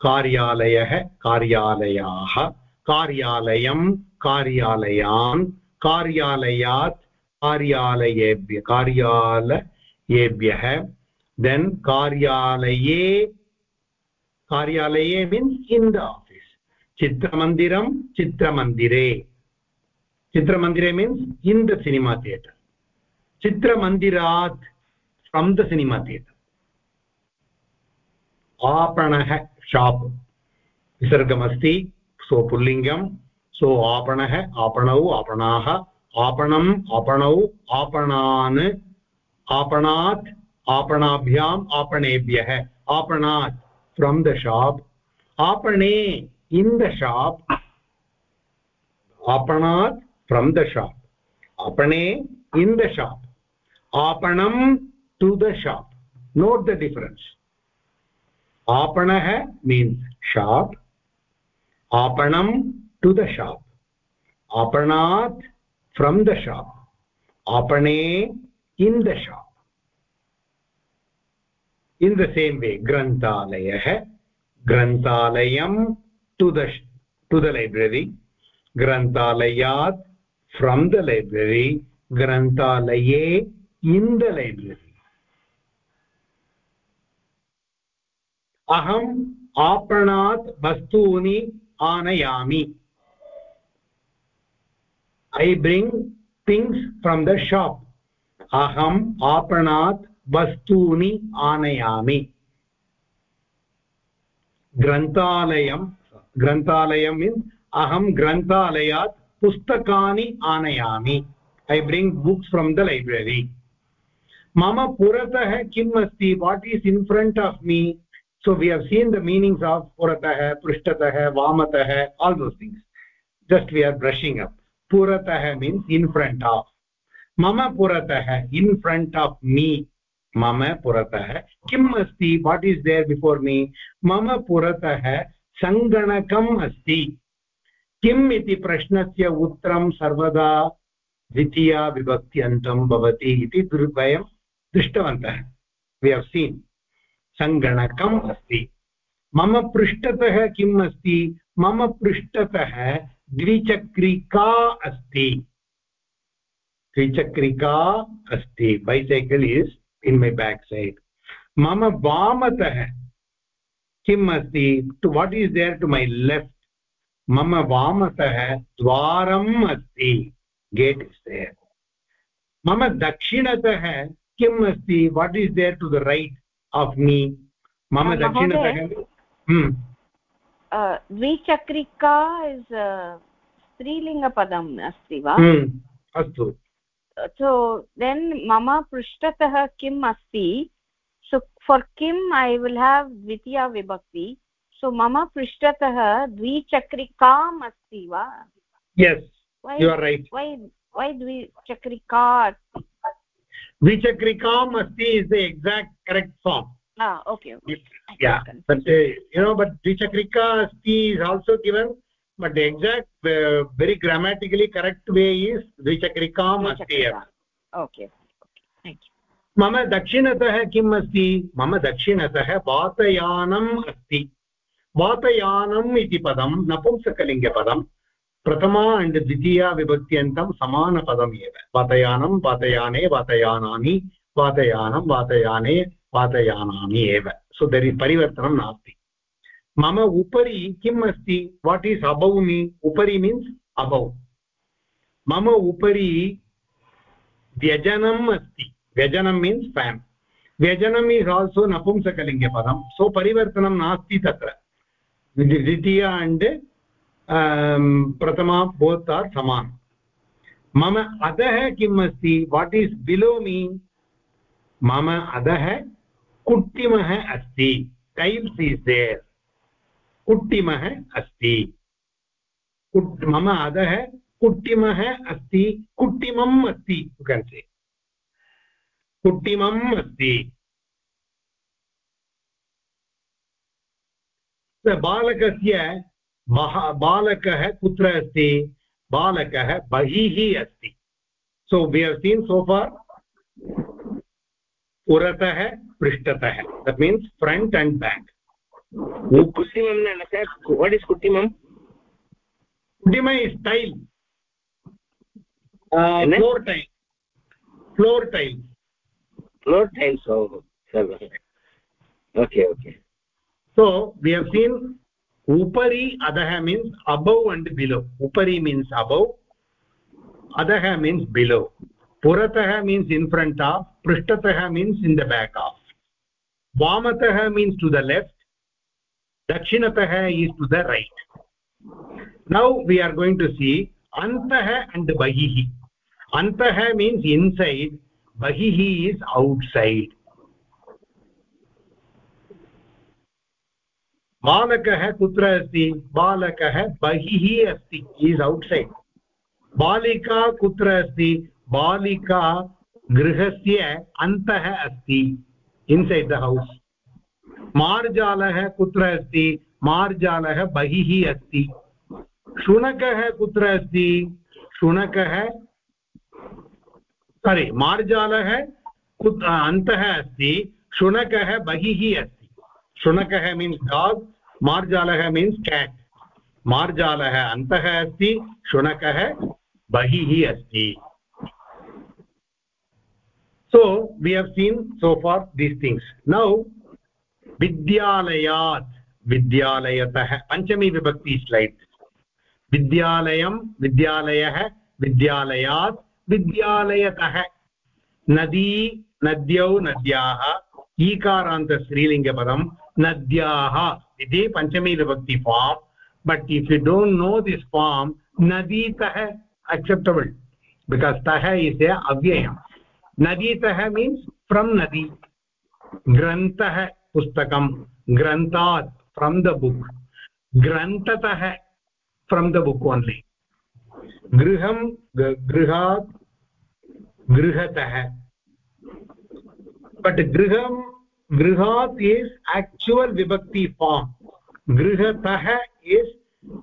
कार्यालयः, कार्यालयाः, कार्यालयं, कार्यालयान्, कार्यालयात्, कार्यालयेभ्य कार्याल येभ्यः देन् कार्यालये कार्यालये मीन्स् इन् द आफीस् चित्रमन्दिरं, चित्रमन्दिरे. चित्रमन्दिरे means in the cinema theatre चित्रमन्दिरात् from the cinema theatre आपणः शाप् विसर्गमस्ति सो पुल्लिङ्गं, सो आपणः, आपणौ, आपणाः, आपणम्, आपणौ, आपणान्, आपणात्, आपणाभ्याम्, आपणेभ्यः, आपणात् फ्रम् द शाप् आपणे इन् द शाप् आपणात् फ्रम् द शाप् आपणे इन् द शाप् आपणं to the shop note the difference apanah means shop apanam to the shop apanat from the shop apane in the shop in the same way granthalayah granthalayam to the to the library. Granthalayat from the library. Grantalaye in the library. अहम् आपणात् वस्तूनि आनयामि। I bring things from the shop अहम् आपणात् वस्तूनि आनयामि। ग्रन्थालयं ग्रन्थालयं means अहं ग्रन्थालयात् पुस्तकानि आनयामि। I bring books from the library मम पुरतः किम् अस्ति? What is in front of me so we have seen the meanings of puratah prishtatah vamatah all those things just we are brushing up puratah means in front of मम पुरतः in front of me मम पुरतः किम् अस्ति what is there before me मम पुरतः सङ्गणकम् अस्ति किम् इति प्रश्नस्य उत्तरं सर्वदा द्वितीया विभक्त्यन्तं भवति इति वयं दृष्टवन्तः वि हव् सीन् सङ्गणकम् अस्ति। मम पृष्ठतः किम् अस्ति? मम पृष्ठतः द्विचक्रिका अस्ति। द्विचक्रिका अस्ति। Bicycle is in my back side मम वामतः किम् अस्ति? To what is there to my left मम वामतः द्वारम् अस्ति। गेट् इस् देर् मम दक्षिणतः किम् अस्ति? What is there to the right of me मम दक्षिणतः द्विचक्रिका इस् स्त्रीलिङ्गपदम् अस्ति वा अस्तु सो देन् मम पृष्ठतः किम् अस्ति for kim i will have dvitiya vibhakti so mama prishthatah dvichakrikam asti va yes why, you are द्विचक्रिकाम् अस्ति is the exact correct form you but द्विचक्रिका अस्ति is also given but exact very grammatically correct way is द्विचक्रिकाम् अस्ति एव मम दक्षिणतः किम् अस्ति? मम दक्षिणतः वातयानम् अस्ति। वातयानम् इति पदं नपुंसकलिङ्गपदम्। प्रथमा अण्ड् द्वितीया विभक्त्यन्तं समानपदम् वातयानं, वातयाने, वातयानानि, वातयानं, वातयाने, वातयानानि एव। सो दर् परिवर्तनं नास्ति। मम उपरि किम् अस्ति? वाट् इस् अबौ मी उपरि मीन्स् अबौ मम उपरि व्यजनम् अस्ति। व्यजनं मीन्स् फेन् व्यजनम् इस् आल्सो नपुंसकलिङ्गपदं सो परिवर्तनं नास्ति तत्र। द्वितीय अण्ड् प्रथमा आर् समान्। मम अधः किम् अस्ति? वाट् बिलो मी मम अधः कुट्टिमः अस्ति। टैल्स् इस् देर् कुट्टिमः अस्ति। मम अधः कुट्टिमः अस्ति। कुट्टिमम् अस्ति कुट्टिमम् अस्ति। बालकस्य बालकः कुत्र अस्ति? बालकः बहिः अस्ति। So we have seen so far पुरतः पृष्ठतः। That means front and back कुट्टिमं what is कुट्टिमं कुट्टिम is tile floor tile floor tiles floor tiles oh okay okay. So we have seen upari adaha means above and below upari means above adaha means below puratah means in front of prishtatah means in the back of vamatah means to the left dakshinatah is to the right now we are going to see antah and bahihi antah means inside बहिः is outside बालकः कुत्र अस्ति, बालकः बहिः अस्ति is outside बालिका कुत्र अस्ति, बालिका गृहस्य अन्तः अस्ति इन्सैड् द हौस् मार्जालः कुत्र अस्ति, मार्जालः बहिः अस्ति. शुनकः कुत्र अस्ति, शुनकः सारि मार्जालः अन्तः अस्ति, शुनकः बहिः अस्ति. शुनकः मीन्स् डाग् मार्जालः मीन्स् केट् मार्जालः अन्तः अस्ति, शुनकः बहिः अस्ति. So, we have seen so far these things. Now, विद्यालयात्, विद्यालयतः, पञ्चमी विभक्ति स्लैड् विद्यालयं, विद्यालयः, विद्यालयात्, विद्यालयतः. नदी, नद्यौ, नद्याः ईकारान्तस्त्रीलिङ्गपदं नद्याः. पंचमी पञ्चमीविभक्ति form but if you don't know this नदी नदीतः एक्सेप्टबल् बिकास् तः इस् ए अव्ययम्. नदीतः मीन्स् फ्रम् नदी. ग्रन्थः पुस्तकं ग्रंथा फ्रम द बुक् ग्रन्थतः फ्रम द बुक् गृह गृहं गृहात्, गृहतः. बट् गृहं गृहात् is actual vibhakti form. grihatah is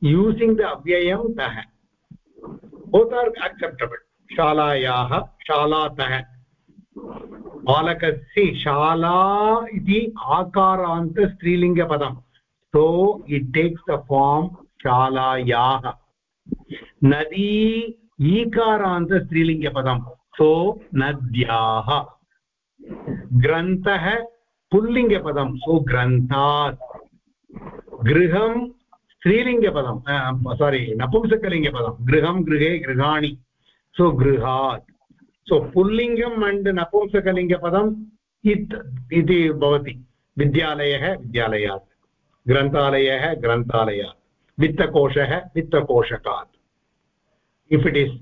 using the avyayam tah both are acceptable. शालायाः शालातः. बालकस्य शाला इति आकारान्त स्त्रीलिङ्गपदं. So it takes the form शालायाः. नदी ईकारान्त स्त्रीलिङ्गपदं. सो नद्याः. ग्रन्थः पुल्लिङ्गपदं, सो ग्रन्थात्। गृहं स्त्रीलिङ्गपदं सोरि नपुंसकलिङ्गपदं। गृहं गृहे गृहाणि, सो गृहात्। सो पुल्लिङ्गम् अण्ड् नपुंसकलिङ्गपदम् इत्, इति भवति। विद्यालयः, विद्यालयात्। ग्रन्थालयः, ग्रन्थालयात्। वित्तकोशः, वित्तकोशकात्। इफ् इट् इस्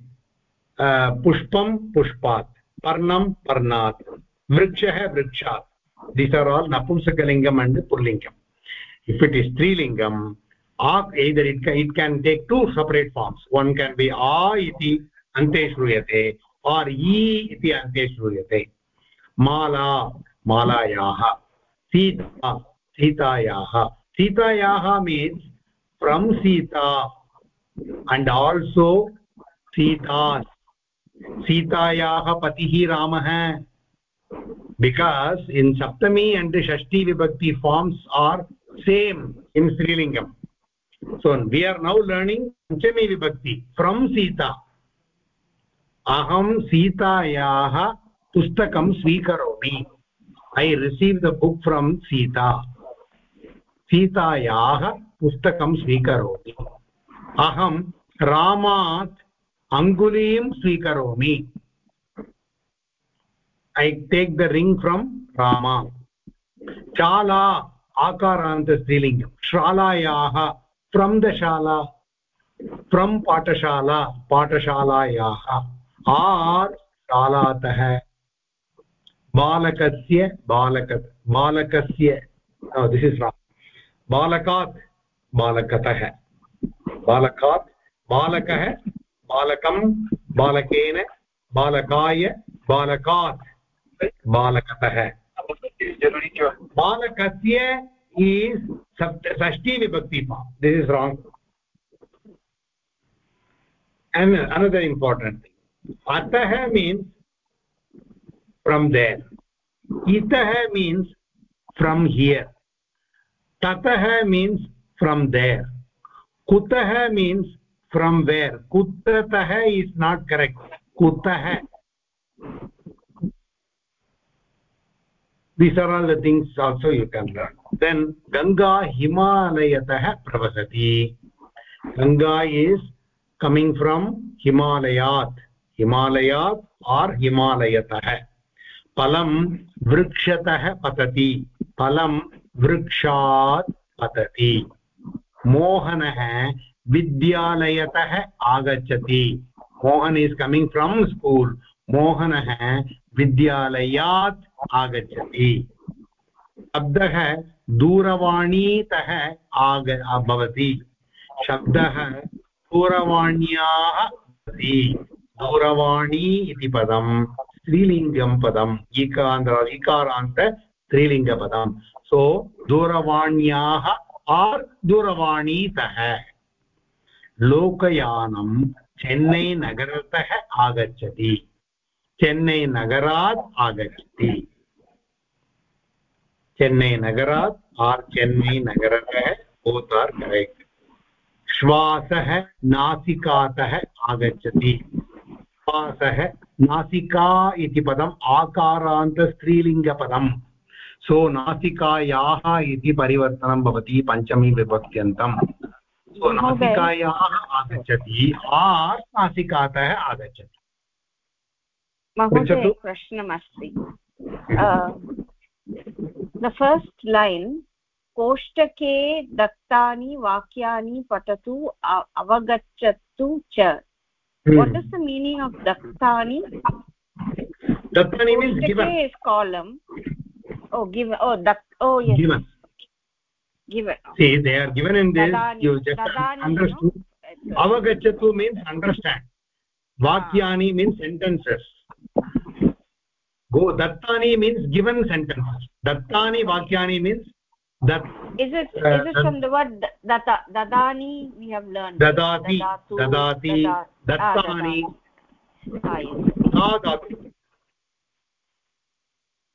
पुष्पं पुष्पात्। पर्णं पर्णात्। वृक्षः वृक्षात्। दीस् आर् आल् नपुंसकलिङ्गम् अण्ड् पुल्लिङ्गम् if it is strilingam either it can, it can take two separate forms one can be a iti ante shruyate or e iti ante shruyate mala malayaah sita sitayaah sitayaah means from sita and also sita सीतायाः पतिः रामः because in saptami and shashti vibhakti forms are same in strilingam so we are now learning panchami vibhakti from sita aham सीतायाः पुस्तकं स्वीकरोमि I receive the book from Sita सीतायाः पुस्तकं स्वीकरोमि अहं रामात् अङ्गुलीं स्वीकरोमि I take the ring from Rama शाला आकारान्त स्त्रीलिङ्गं शालायाः from the shala from pathshala पाठशालायाः आर् शालातः बालकस्य बालक बालकस्य दिस् इस् रा बालकात् बालकतः बालकात् बालकः बालकं बालकेन बालकाय बालकात् बालकतः बालकस्य is Shashthi vibhakti form this is wrong and another important thing atah means from there itah means from here tatah means from there kutah means from where kuttatah is not correct kutah these are all the things also you can learn then ganga himalayatah pravasati ganga is coming from himalayat himalayat or himalayatah palam vrikshatah patati palam vrikshat patati मोहनः विद्यालयतः आगच्छति Mohan is coming from school मोहनः विद्यालयात् आगच्छति। शब्दः दूरवाणीतः आग भवति। शब्दः दूरवाण्याः भवति। दूरवाणी इति पदं, स्त्रीलिङ्गं पदम् इकान्त इकारान्त सो दूरवाण्याः आर् दूरवाणीतः। लोकयानं, चेन्नैनगरतः आगच्छति। चेन्नैनगरात् आगच्छति चेन्नैनगरात् आर् चेन्नैनगरतः बोत् आर् करेक्ट् श्वासः नासिकातः आगच्छति श्वासः नासिका इति पदम् आकारान्त स्त्रीलिङ्गपदम् सो नासिकायाः इति परिवर्तनं भवति पञ्चमी विभक्त्यन्तम्. सो नासिकायाः आगच्छति आर् नासिकातः आगच्छति महोदय प्रश्नमस्ति। द फस्ट् लैन् कोष्टके दत्तानि वाक्यानि पठतु अवगच्छतु च। What is the meaning of दत्तानि? अवगच्छतु मीन्स् अण्डर्स्टाण्ड् ah. वाक्यानि means sentences go dattani means given sentences dattani vakyani means that is it uh, is it from the word data dadani we have learned dadati dadati dattani ah, yes.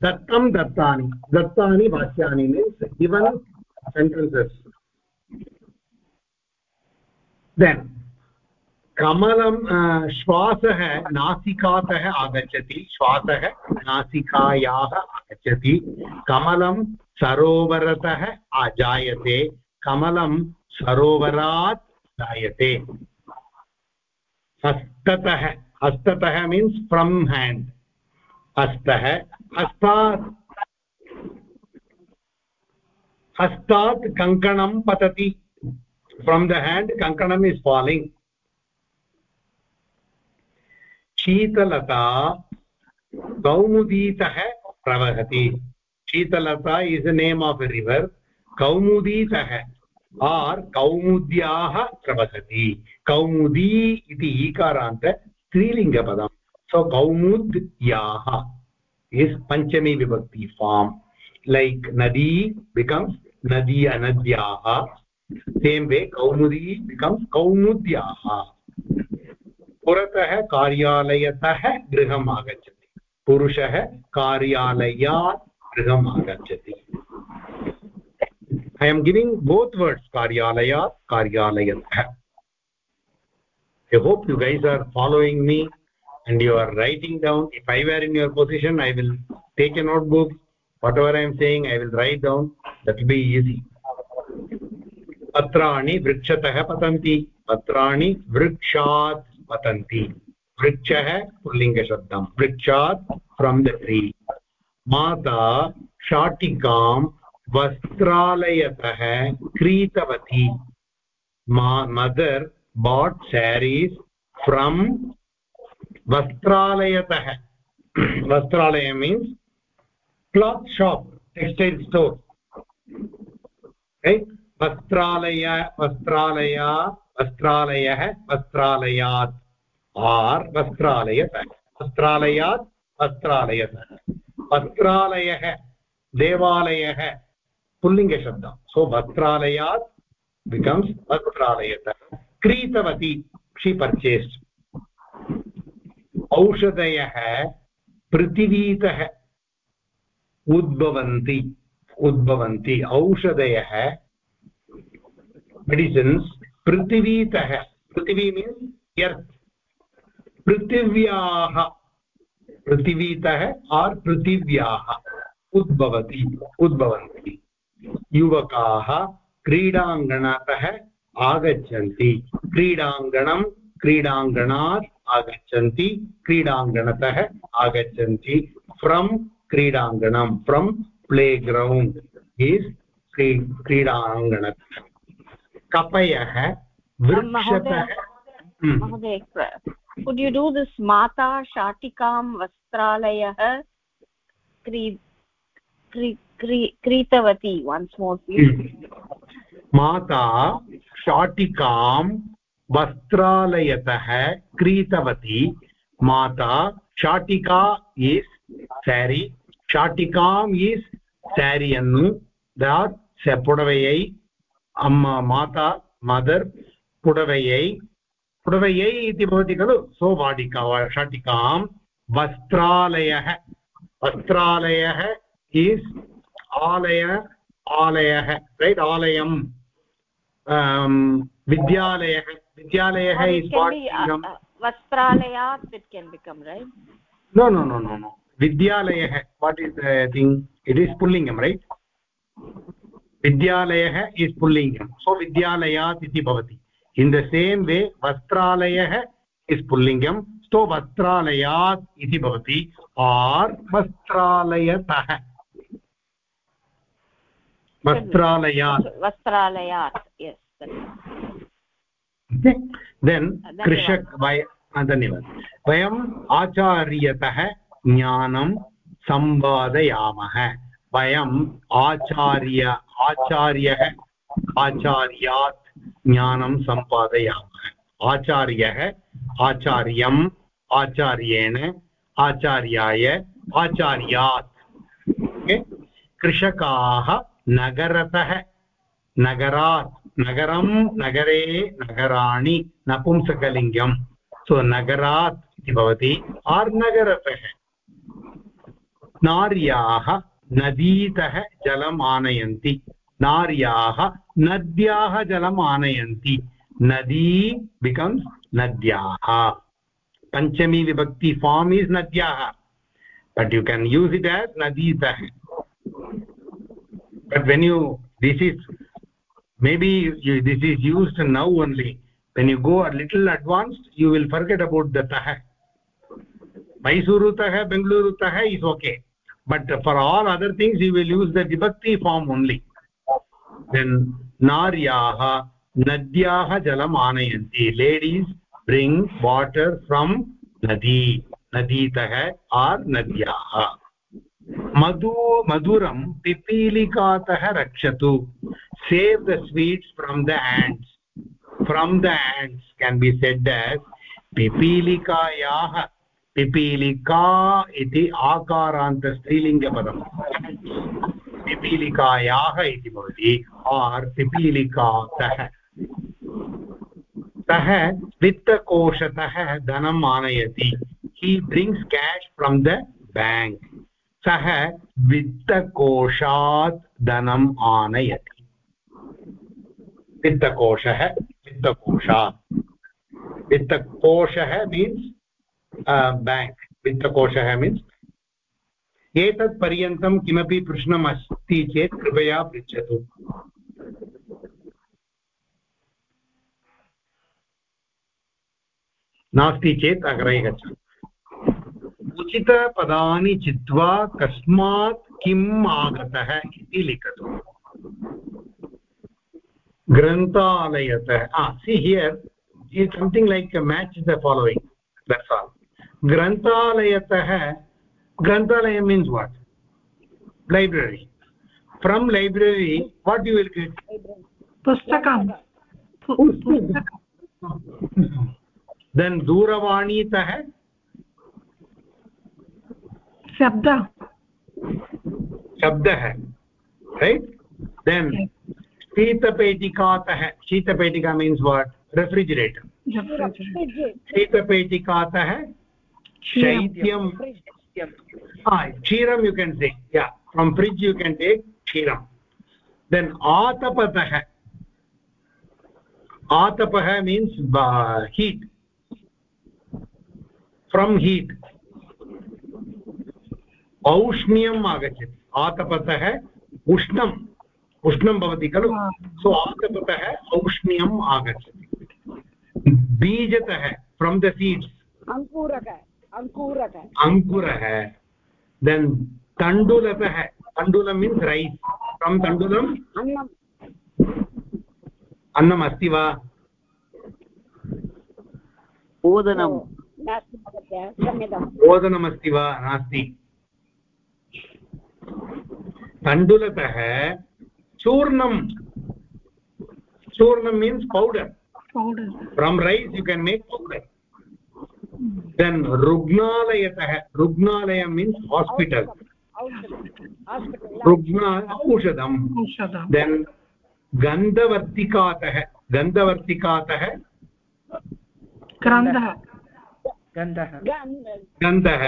dattam dattani dattani vakyani means given sentences then कमलं श्वासः नासिकातः आगच्छति, श्वासः नासिकायाः आगच्छति। कमलं सरोवरतः जायते कमलं सरोवरात् जायते। हस्ततः हस्ततः मीन्स् फ्रम् हेण्ड् हस्तः, हस्तात् हस्तात् कङ्कणं पतति। फ्रम् द हेण्ड् कङ्कणम् इस् फालिङ्ग् शीतलता कौमुदीतः प्रवहति. शीतलता is name of a river कौमुदीतः or कौमुद्याः प्रवहति. कौमुदी इति ईकारान्त स्त्रीलिङ्गपदं सो कौमुद्याः इस् पञ्चमी विभक्ति फार्म् लैक् नदी बिकम्स् नदी अनद्याः. सेम् वे कौमुदी बिकम्स् कौमुद्याः. पुरतः कार्यालयतः गृहम् आगच्छति पुरुषः कार्यालयात् गृहम् आगच्छति I am giving both words कार्यालयात् कार्यालयतः i hope you guys are following me and you are writing down if i were in your position i will take a notebook whatever i am saying i will write down that will be easy पत्राणि वृक्षतः पतन्ति पत्राणि वृक्षात् पतन्ति। वृक्षः पुल्लिङ्गशब्दं वृक्षात् from the tree माता शाटिकां वस्त्रालयतः क्रीतवती। मदर् बाट् sarees फ्रम् वस्त्रालयतः। वस्त्रालय means cloth shop textile store वस्त्रालय, वस्त्रालया वस्त्रालयः वस्त्रालयात् आर् वस्त्रालयतः। वस्त्रालयात् वस्त्रालयतः। वस्त्रालयः देवालयः। पुल्लिङ्गशब्दः सो वस्त्रालयात् बिकम्स् वस्त्रालयतः। क्रीतवती शी पर्चेस्ड् औषधयः पृथिवीतः उद्भवन्ति। उद्भवन्ति। औषधयः मेडिसिन्स् पृथिवीतः, पृथिवी मीन्स् एर्त् पृथिव्याः, पृथिवीतः आर् पृथिव्याः उद्भवति, उद्भवन्ति. युवकाः क्रीडाङ्गणतः आगच्छन्ति. क्रीडाङ्गणं क्रीडाङ्गणात् आगच्छन्ति, क्रीडाङ्गणतः आगच्छन्ति. फ्रम् क्रीडाङ्गणं फ्रम् प्ले ग्रौण्ड् इस् क्रीडाङ्गणतः. कपयः महोदय कुड् यु डू दिस् माता शाटिकां वस्त्रालयः क्रीतवती? वन्स् हम्म। मोर् माता शाटिकां वस्त्रालयतः क्रीतवती। माता शाटिका इस् सारी शाटिकाम् इस् सारी अन्नु। दाट् पुडवयै अम्मा माता मदर् पुडवयै पुडवयै इति भवति खलु सो वाटिका शाटिकां वस्त्रालयः वस्त्रालयः इस् आलय आलयः रैट् आलयं विद्यालयः विद्यालयः is वस्त्रालयात् it can become right no no no no no. vidyalaya what is the thing? It is pulling right? विद्यालयः इस् पुल्लिङ्गं सो विद्यालयात् इति भवति। इन् द सेम् वे वस्त्रालयः इस् पुल्लिङ्गं सो वस्त्रालयात् इति भवति। आर् वस्त्रालयतः। वस्त्रालयात्। वस्त्रालयात् देन् कृषक् वय धन्यवादः। वयम् आचार्यतः ज्ञानं सम्पादयामः वयम् आचार्य, आचार्यः, आचार्यात् ज्ञानं सम्पादयामः। आचार्यः आचार्यम् आचार्येण, आचार्याय, आचार्यात्। कृषकाः नगरतः, नगरात्, नगरं, नगरे, नगराणि, नपुंसकलिङ्गं। सो नगरात् इति भवति आर् नगरतः। नार्याः नदीतः जलम् आनयन्ति। नार्याः नद्याः जलम् आनयन्ति। नदी बिकम्स् नद्याः। पञ्चमी विभक्ति फार्म् इस् नद्याः। But you can use it as नदीतः। But when you this is may be this is used now only when you go a little advanced you will forget about the तः मैसूरुतः बेङ्गलूरुतः is okay. But for all other things you will use the vibhakti form only then naryah nadyah jalam anayanti ladies bring water from nadi नदीतः or नद्याः मधु मधुरं पिपीलिकातः रक्षतु save the sweets from the ants from the ants can be said as पिपीलिकायाः पिपीलिका इति आकारान्त स्त्रीलिङ्गपदम्। पिपीलिकायाः इति भवति, आर् पिपीलिकातः सः वित्तकोशतः धनम् आनयति। He brings cash from the bank. सः वित्तकोशात् धनम् आनयति। वित्तकोशः वित्तकोशात् वित्तकोशः मीन्स् बेङ्क् वित्तकोशः मीन्स् एतत् पर्यन्तं किमपि प्रश्नम् अस्ति चेत् कृपया पृच्छतु। नास्ति चेत् अग्रे गच्छामि। उचितपदानि चित्वा कस्मात् किम् आगतः इति लिखतु। ग्रन्थालयतः see here is something like match the following that's all ग्रन्थालयतः ग्रन्थालय means what library from library what you will get पुस्तकं देन् दूरवाणीतः शब्द. शब्दः. रैट् देन् शीतपेटिकातः शीतपेटिका मीन्स् वाट् रेफ्रिजिरेटर् शीतपेटिकातः शैत्यं क्षीरं यु केन् टेक् या from fridge you can take क्षीरं देन् आतपतः आतपः मीन्स् हीट् फ्रम् हीट् औष्ण्यम् आगच्छति आतपतः उष्णम् उष्णं भवति खलु सो आतपतः औष्ण्यम् आगच्छति बीजतः फ्रम् द सीड्स् अङ्कुरः देन् तण्डुलतः तण्डुलं मीन्स् रैस् फ्रम् तण्डुलम् अन्नम्। अस्ति वा? ओदनम्। ओदनमस्ति वा? नास्ति। तण्डुलतः चूर्णं चूर्णं means powder from rice you can make powder then रुग्णालयतः रुग्णालय मीन्स् हास्पिटल् रुग्ना औषधम् देन् गन्धवर्तिकातः गन्धवर्तिकातः गन्धः गन्धः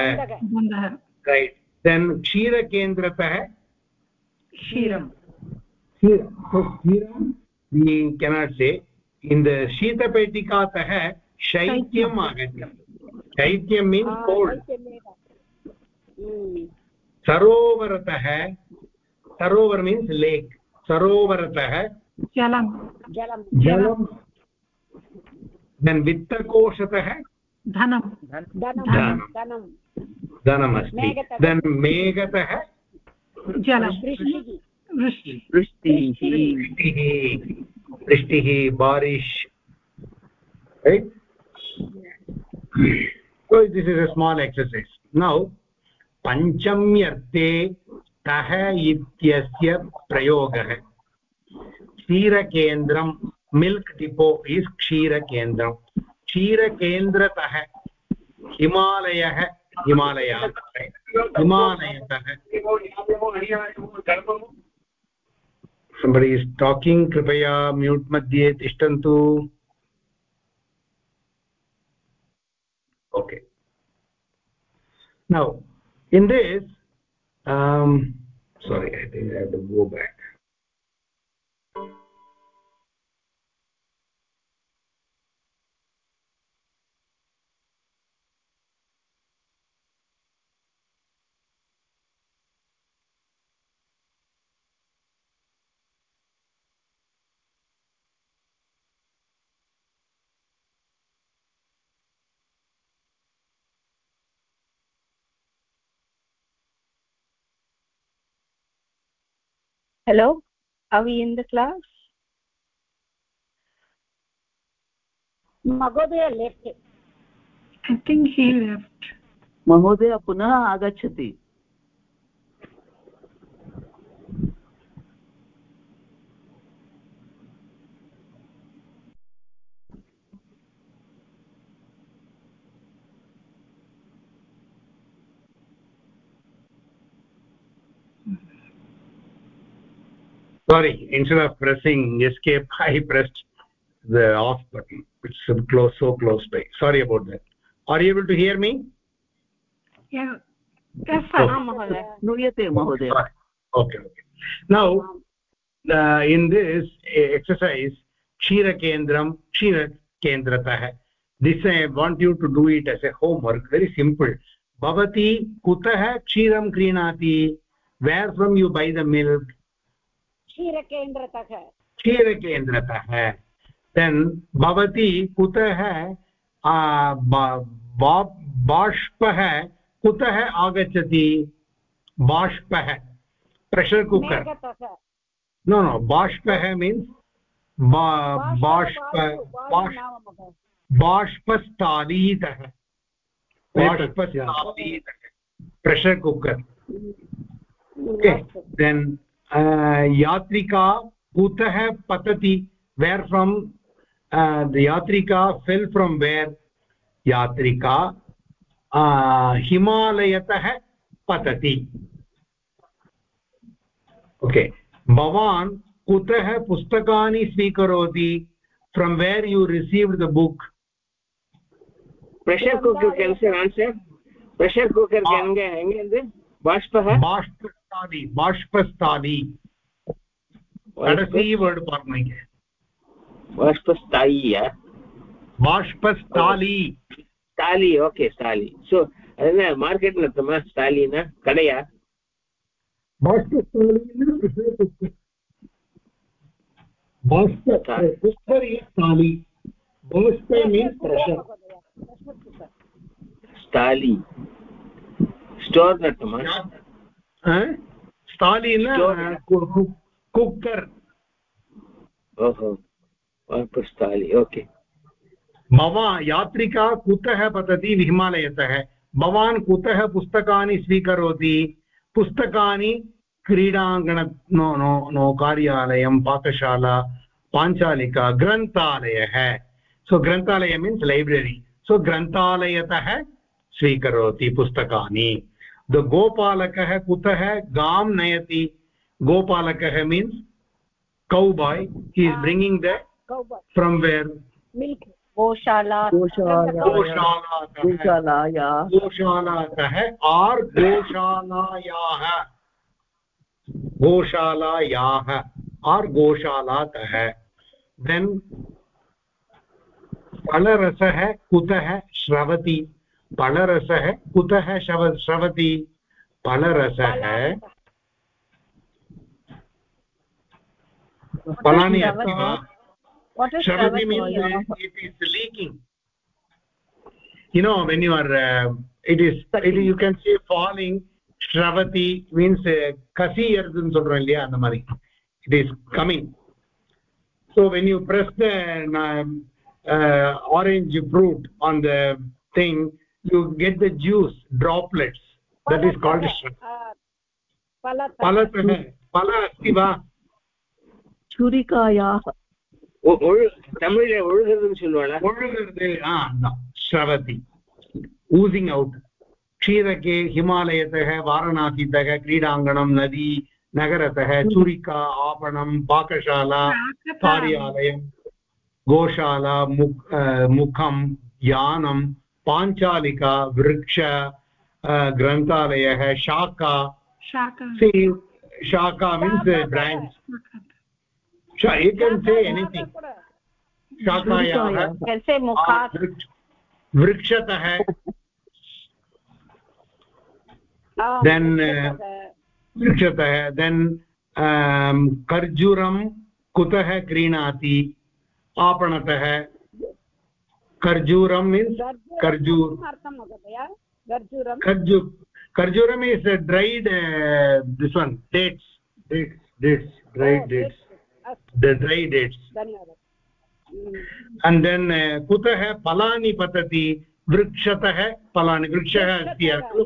रैट् देन् क्षीरकेन्द्रतः क्षीरं क्षीरं we cannot say in the शीतपेटिकातः शैत्यम् आगच्छति शैत्यं मीन्स् कोल्ड् सरोवरतः सरोवर मीन्स् लेक् सरोवरतः जलं। जलं। देन् वित्तकोशतः धनं। धनमस्ति। देन् मेघतः जलं। वृष्टिः। वृष्टिः बारिश्। right? So this is a small exercise now पञ्चम्यर्थे तः इत्यस्य प्रयोगः क्षीरकेन्द्रं मिल्क् डिपो इस् क्षीरकेन्द्रं क्षीरकेन्द्रतः हिमालयः हिमालयात् हिमालयतः somebody is talking kripaya mute madhye tishtantu okay. Now in this um sorry i think i have to go back hello are we in the class? Mahodaya left. I think he left. Mahodaya punah agachati sorry instead of pressing escape i pressed the off button it's so close so close by sorry about that are you able to hear me yeah yes sir श्रूयते महोदय okay okay now uh, in this uh, exercise kshirakendram kshirakendratah this i want you to do it as a homework very simple bhavati kutah kshiram krinati where from you buy the milk क्षीरकेन्द्रतः। क्षीरकेन्द्रतः। Then भवती कुतः बाष्पः कुतः आगच्छति? बाष्पः। Pressure cooker no no बाष्पः means बाष्प बाष्पस्थालीतः। बाष्पस्थालीतः। प्रेशर् कुकर् यात्रिका कुतः पतति वेर् फ्रम् यात्रिका फेल् फ्रम् वेर् यात्रिका हिमालयतः पतति ओके भवान् कुतः पुस्तकानि स्वीकरोति from where you received the book pressure cooker cancer answer pressure cooker बाष्पः बाष्पस्थानि बाष्पस्थानि वर्ड् पार्मैः बाष्पस्थायी बाष्पस्थाली स्थाली ओके स्थाली सो अधुना मार्केट् नर्थं वा स्थाली न कडया स्थाली स्टोर् नट्टु स्थालीन कुक्कर् ओहो स्थाली ओके भव यात्रिका कुतः पतति हिमालयतः भवान् कुतः पुस्तकानि स्वीकरोति पुस्तकानि क्रीडाङ्गण नो नो नो कार्यालयं पाकशाला पाञ्चालिका ग्रन्थालयः सो ग्रन्थालय मीन्स् लैब्ररी सो ग्रन्थालयतः स्वीकरोति पुस्तकानि द गोपालकः कुतः गां नयति? गोपालकः means bringing the from where? Milk. Goshala. गोशाला गोशालाया गोशालातः आर् गोशालायाः गोशालायाः आर् गोशालातः देन् फलरसः कुतः श्रवति फलरसः कुतः शव श्रवति फलरसः फलानि अस्ति वा श्रवति it leaking you know when you are it is it you can see falling श्रवति means कसि अर्तुं सोल्रन् Ilya and it is coming so when you press the orange fruit on the thing you get the juice droplets. That is called palatana oozing out क्षीरके हिमालयतः वारणासीतः क्रीडाङ्गणं नदी नगरतः छुरिका आपणं पाकशाला कार्यालयं गोशाला मुखं यानं पाञ्चालिका वृक्ष ग्रन्थालयः शाखा शाखा। Means branch you can say anything शाखायाः वृक्षतः। देन् वृक्षतः। देन् कर्जूरं कुतः क्रीणाति? आपणतः। कर्जूरं मीन्स् कर्जूर कर्जू कर्जूरम् is dried this one dates dates dates dried dates the dry dates. And then kutah palani patati वृक्षतः फलानि वृक्षः अस्ति अस्तु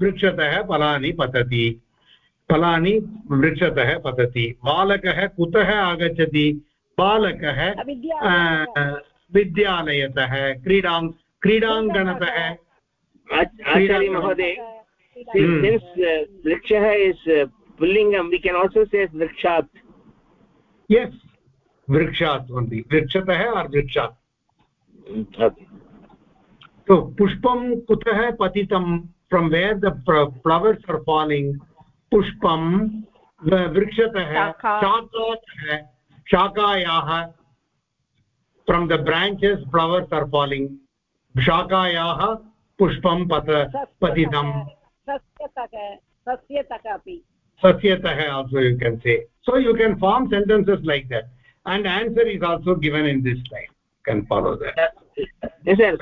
वृक्षतः फलानि पतति फलानि वृक्षतः पतति बालकः कुतः आगच्छति बालकः विद्यालयतः क्रीडां क्रीडाङ्गणतः। महोदय वृक्षः is पुल्लिङ्गं. We can also say वृक्षात्. भवन्ति वृक्षतः आर् वृक्षात् पुष्पं कुतः पतितं? From where the flowers are falling पुष्पं वृक्षतः शाखातः शाखायाः from the branches flowers are falling shakayah pushpam pata patitam sasyatah sasyatah api sasyatah also you can say so you can form sentences like that and answer is also given in this slide you can follow that yes sir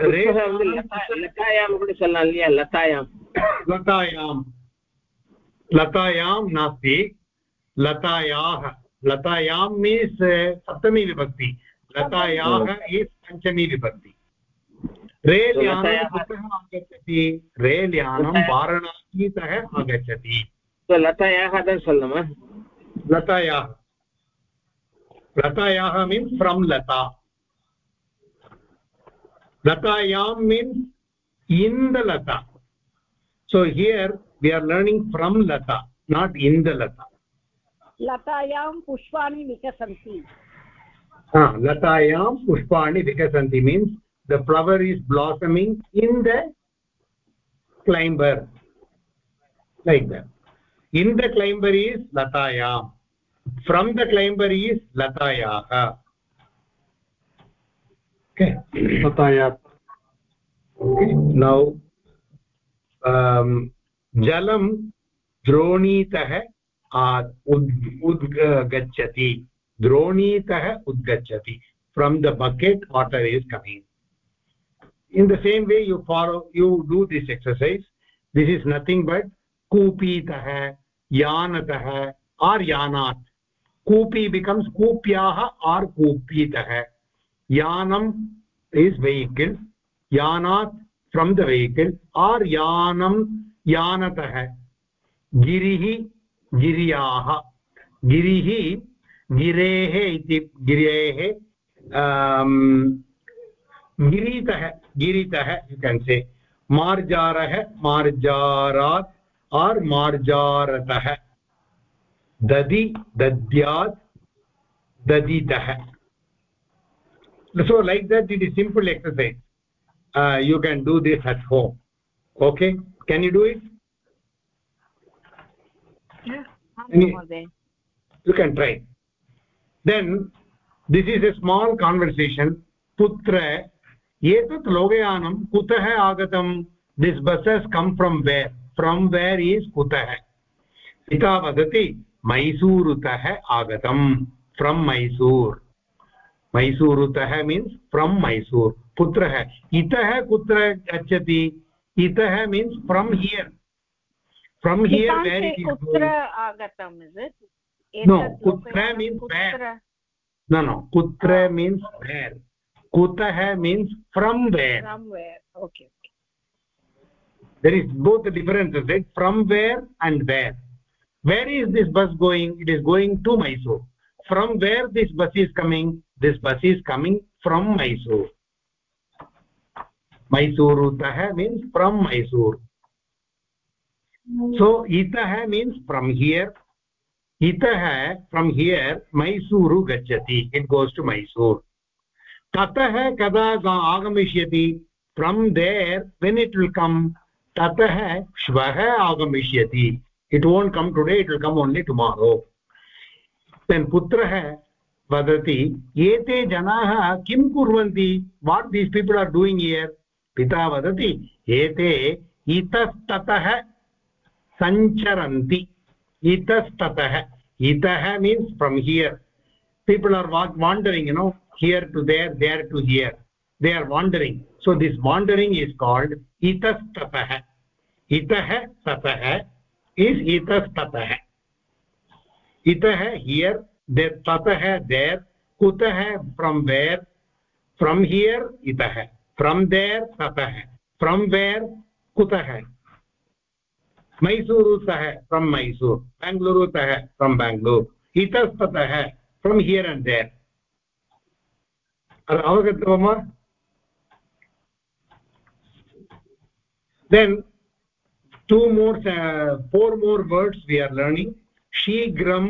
latayam kudu sollalliya latayam latayam latayam nasti latayah latayam means saptami vibhakti गतायाः is पञ्चमी विभक्ति rail यानं कुतः आगच्छति? Rail लता। लतायां means in Lata. So here we are learning from lata not in the lata. लतायां पुष्पाणि विकसन्ति लतायां पुष्पाणि विकसन्ति means the flower is blossoming in the climber like the in the climber is लतायां from the climber is लतायाः now जलं द्रोणीतः उद् उद् द्रोणीतः उद्गच्छति from the bucket water is coming in the same way you follow you do this exercise this is nothing but कूपीतः यानतः or यानात् कूपी becomes कूप्याः आर् कूपीतः यानम् इस् वेहिकल् यानात् फ्रम् द वेहिकल् आर् यानम् यानतः गिरिः गिर्याः गिरिः गिरेः इति गिरेः गिरितः गिरितः कंसे मार्जारः मार्जारात् आर् मार्जारतः दधि दद्यात् दधितः. So like that it is simple exercise you can do this at home okay can you do it you can try. Then this is a small conversation putra etat logayanam kutah agatam this bus has come from where from where is kutah पिता वदति मैसूरुतः आगतम् from Mysore मैसूरुतः means from Mysore पुत्रः इतः कुत्र गच्छति इतः means from here from here where कुत्र आगतम् no kutra means where. no no kutra means where. Kutah means from where. From where. Okay there is both the differences right? From where and where. Where is this bus going? It is going to mysore. From where this bus is coming? This bus is coming from mysore. Mysore utah means from mysore. So itah means from here. इतः from here Mysuru गच्छति। It goes to Mysore ततः कदा आगमिष्यति? From there when it will come ततः श्वः आगमिष्यति। It won't come today it will come only tomorrow then पुत्रः वदति, एते जनाः किं कुर्वन्ति? What these people are doing here पिता वदति, एते इतस्ततः सञ्चरन्ति। Itastatah itah means from here people are wandering you know here to there there to here they are wandering so this wandering is called itastatah itah tatah is itastatah itah here there tatah there kutah from where from here itah from there tatah from where kutah Mysore सह मैसूरुतः from Mysore बेङ्ग्लूरुतः from Bangalore इतस्ततः from here and there अवगतं अवगत then two more four more words we are learning शीघ्रं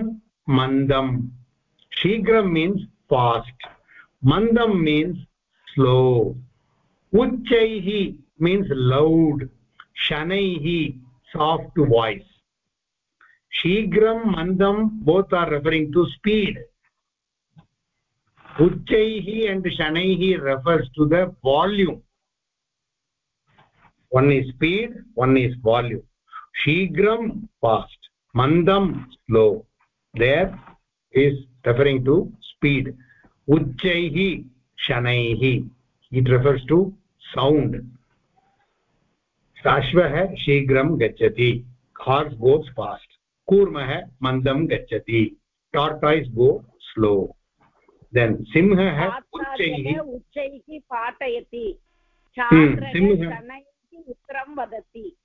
मंदम शीघ्र means fast मंदम मीन्स स्लो उच्च मीन्स लौड शनै soft voice shigram mandam both are referring to speed uchchaihi and shanaihi refers to the volume one is speed one is volume shigram fast mandam slow there is referring to speed uchchaihi shanaihi it refers to sound अश्वः शीघ्रं गच्छति। Horse गोस् fast कूर्मः मन्दं गच्छति। Tortoise go slow then सिंहः उच्चैः उच्चैः पाठयति। सिंहः। उत्तरं वदति।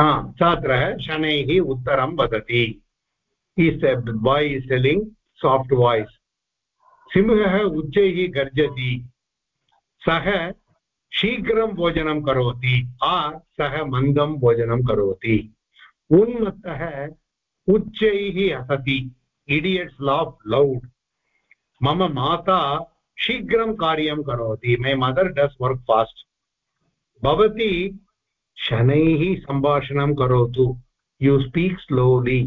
हा छात्रः शनैः उत्तरं वदति। Is boy is telling soft voice सिंहः उच्चैः गर्जति। सः शीघ्रं भोजनं करोति, आ सः मन्दं भोजनं करोति। उन्मत्तः उच्चैः हसति इडियट्स् लाफ् लौड् मम माता शीघ्रं कार्यं करोति my mother does work fast भवती शनैः सम्भाषणं करोतु you speak slowly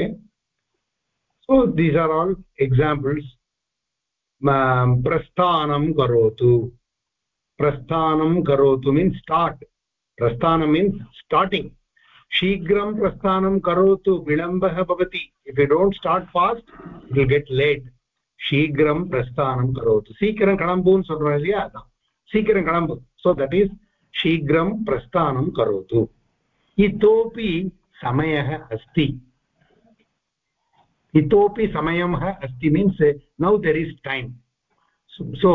so these are all examples प्रस्थानं करोतु। प्रस्थानं करोतु मीन्स् स्टार्ट् प्रस्थानं मीन्स् स्टार्टिङ्ग् शीघ्रं प्रस्थानं करोतु विलम्बः भवति if you don't start fast will get late शीघ्रं प्रस्थानं करोतु सीकिरं कळम्बून् சொல்றோம் இல்லையா அதான் சீக்கிரம் கிளம்பு so that is शीघ्रं प्रस्थानं करोतु इतोपि समयः अस्ति इतोपि समयः अस्ति means now there is time so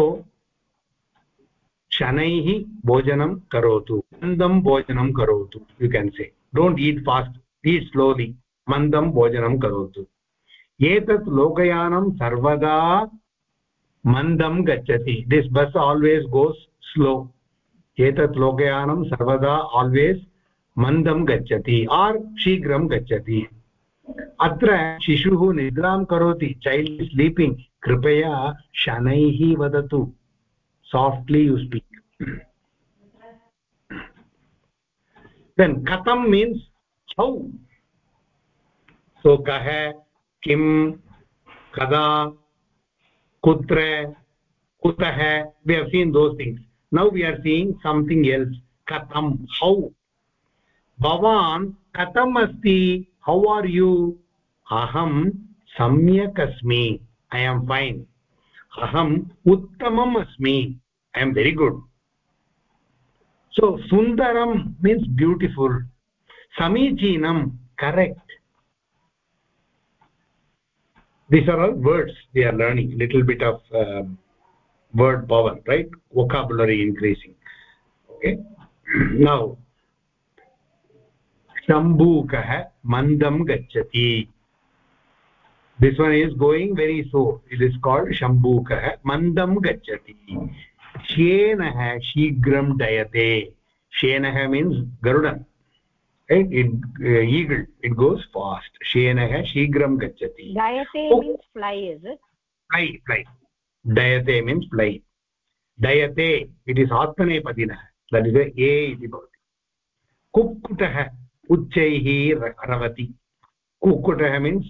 शनैः भोजनं करोतु, मन्दं भोजनं करोतु you can say don't eat fast eat slowly मन्दं भोजनं करोतु. एतत् लोकयानं सर्वदा मन्दं गच्छति. This bus always goes slow एतत् लोकयानं सर्वदा आल्वेस् मन्दं गच्छति आर् शीघ्रं गच्छति. अत्र शिशुः निद्रां करोति चैल्ड् स्लीपिङ्ग् कृपया शनैः वदतु. Softly you speak. Then katam means how so kah kim kada kutra kutah we have seen those things now we are seeing something else katam how bhavan katam asti how are you aham samyak asmi i am fine aham uttamam asmi i am very good so sundaram means beautiful samichinam correct these are all words we are learning little bit of uh, word power right vocabulary increasing okay now shambukah mandam gacchati this one is going very slow it is called shambukah mandam gacchati श्येनः शीघ्रं डयते श्येनः means गरुडम् eagle it goes fast श्येनः शीघ्रं गच्छति। डयते means fly डयते इट् इस् आत्मनेपदिनः। दट् इस् ए इति भवति। कुक्कुटः उच्चैः रवति। कुक्कुटः means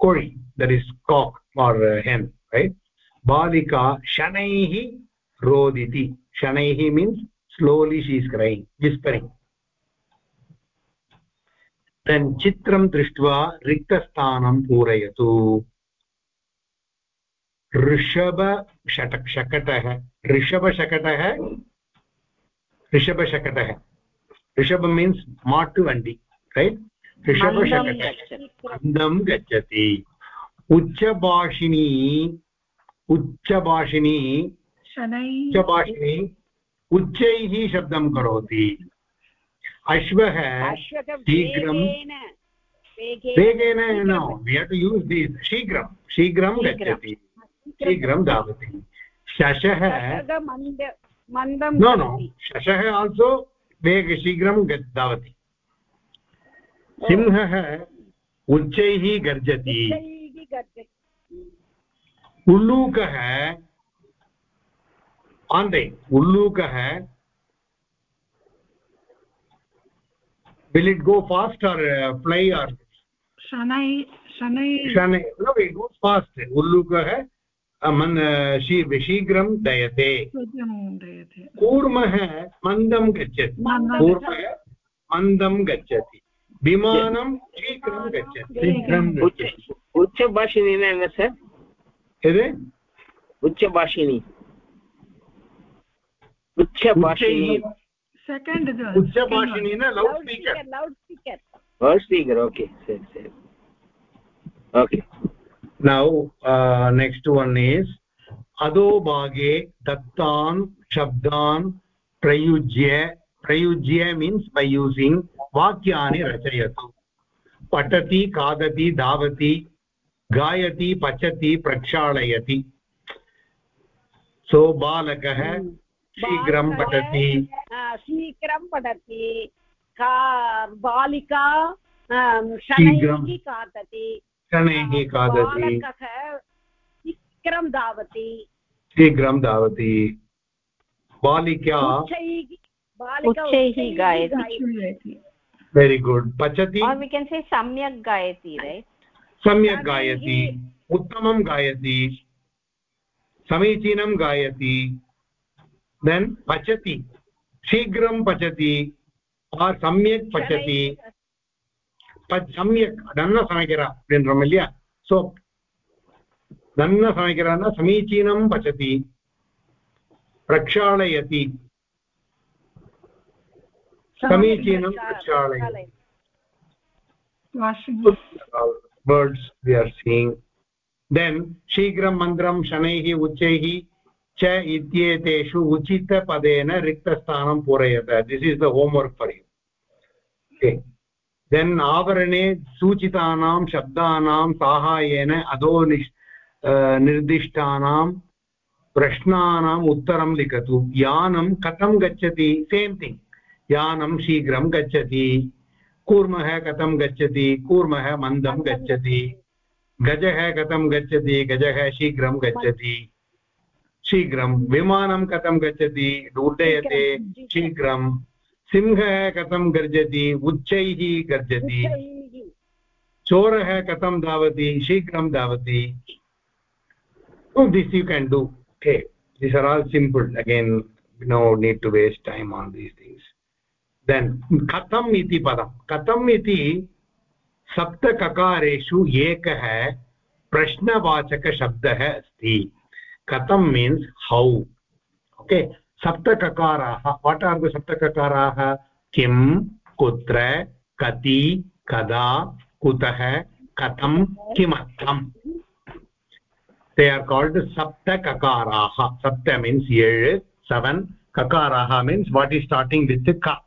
कोळि that is cock or hen right बालिका शनैः रोदिति। शनैः means slowly she's crying whispering तन् चित्रं दृष्ट्वा रिक्तस्थानं पूरयतु ऋषभशटकटः ऋषभशकटः ऋषभशकटः ऋषभ मीन्स् माट् वण्डि रैट् ऋषभशकटः गच्छति उच्चभाषिणी उच्चभाषिणी उच्चभाषिणी उच्चैः शब्दं करोति। अश्वः शीघ्रं वेगेन न we have to use this शीघ्रं शीघ्रं गच्छति। शीघ्रं। धावति शशः नो नो शशः आल्सो वेगशीघ्रं धावति सिंहः उच्चैः गर्जति। उल्लूकः आन्ते उल्लूकः will it go fast or uh, fly or? shanai shanai shanai no it goes fast. ullukah मन शीघ्रं दयते कूर्मः मन्दं गच्छति कूर्मः मन्दं गच्छति विमानं शीघ्रं गच्छति उच्चभाषिणी न सर् एदे उच्चभाषिणी उच्चभाषिणी second उच्चभाषिणी loud speaker now next one is अधोभागे दत्तान् प्रयुज्य प्रयुज्य मीन्स् बै यूसी वाक्या रचयत पठति खादती धावती gayati pachati prakshalayati so balakah शीघ्रं पठति। शीघ्रं पठति। का बालिका शनैः खादति क्षणैः खादति शीघ्रं धावति। शीघ्रं धावति। बालिका उच्चैः गायति। वेरि गुड् पचति we can say सम्यक् गायति right? सम्यक् गायति उत्तमं गायति समीचीनं गायति देन् पचति शीघ्रं पचति सम्यक् पचति सम्यक् नन्न समीकरण அப்படின்றோம் இல்லையா ஸோ नन्न समीकरण समीचीनं पचति प्रक्षालयति समीचीनं प्रक्षालयति words we are seeing. Then शीघ्रं मन्त्रं शनैः उच्चैः च इत्येतेषु उचितपदेन रिक्तस्थानं पूरयत this is the homework for you okay. Then आवरणे सूचितानां शब्दानां साहाय्येन अधो निश् निर्दिष्टानां प्रश्नानाम् उत्तरं लिखतु यानं कथं गच्छति सेम् थिङ्ग् यानं शीघ्रं गच्छति कूर्मः कथं गच्छति? कूर्मः मन्दं गच्छति। गजः कथं गच्छति? गजः शीघ्रं गच्छति। शीघ्रं विमानं कथं गच्छति? उड्डयते शीघ्रं सिंहः कथं गर्जति? उच्चैः गर्जति। चोरः कथं धावति? शीघ्रं धावति। This you can do okay. These are all simple. Again no need to waste time on these then कथम् इति पदं कथम् इति सप्तककारेषु एकः प्रश्नवाचकशब्दः अस्ति कथं मीन्स् हौ ओके सप्तककाराः वाट् आर् द सप्तककाराः किं कुत्र कति कदा कुतः कथं किमर्थम् दे आर् काल्ड् सप्तककाराः सप्त मीन्स् एळ् seven ककाराः means what is starting with का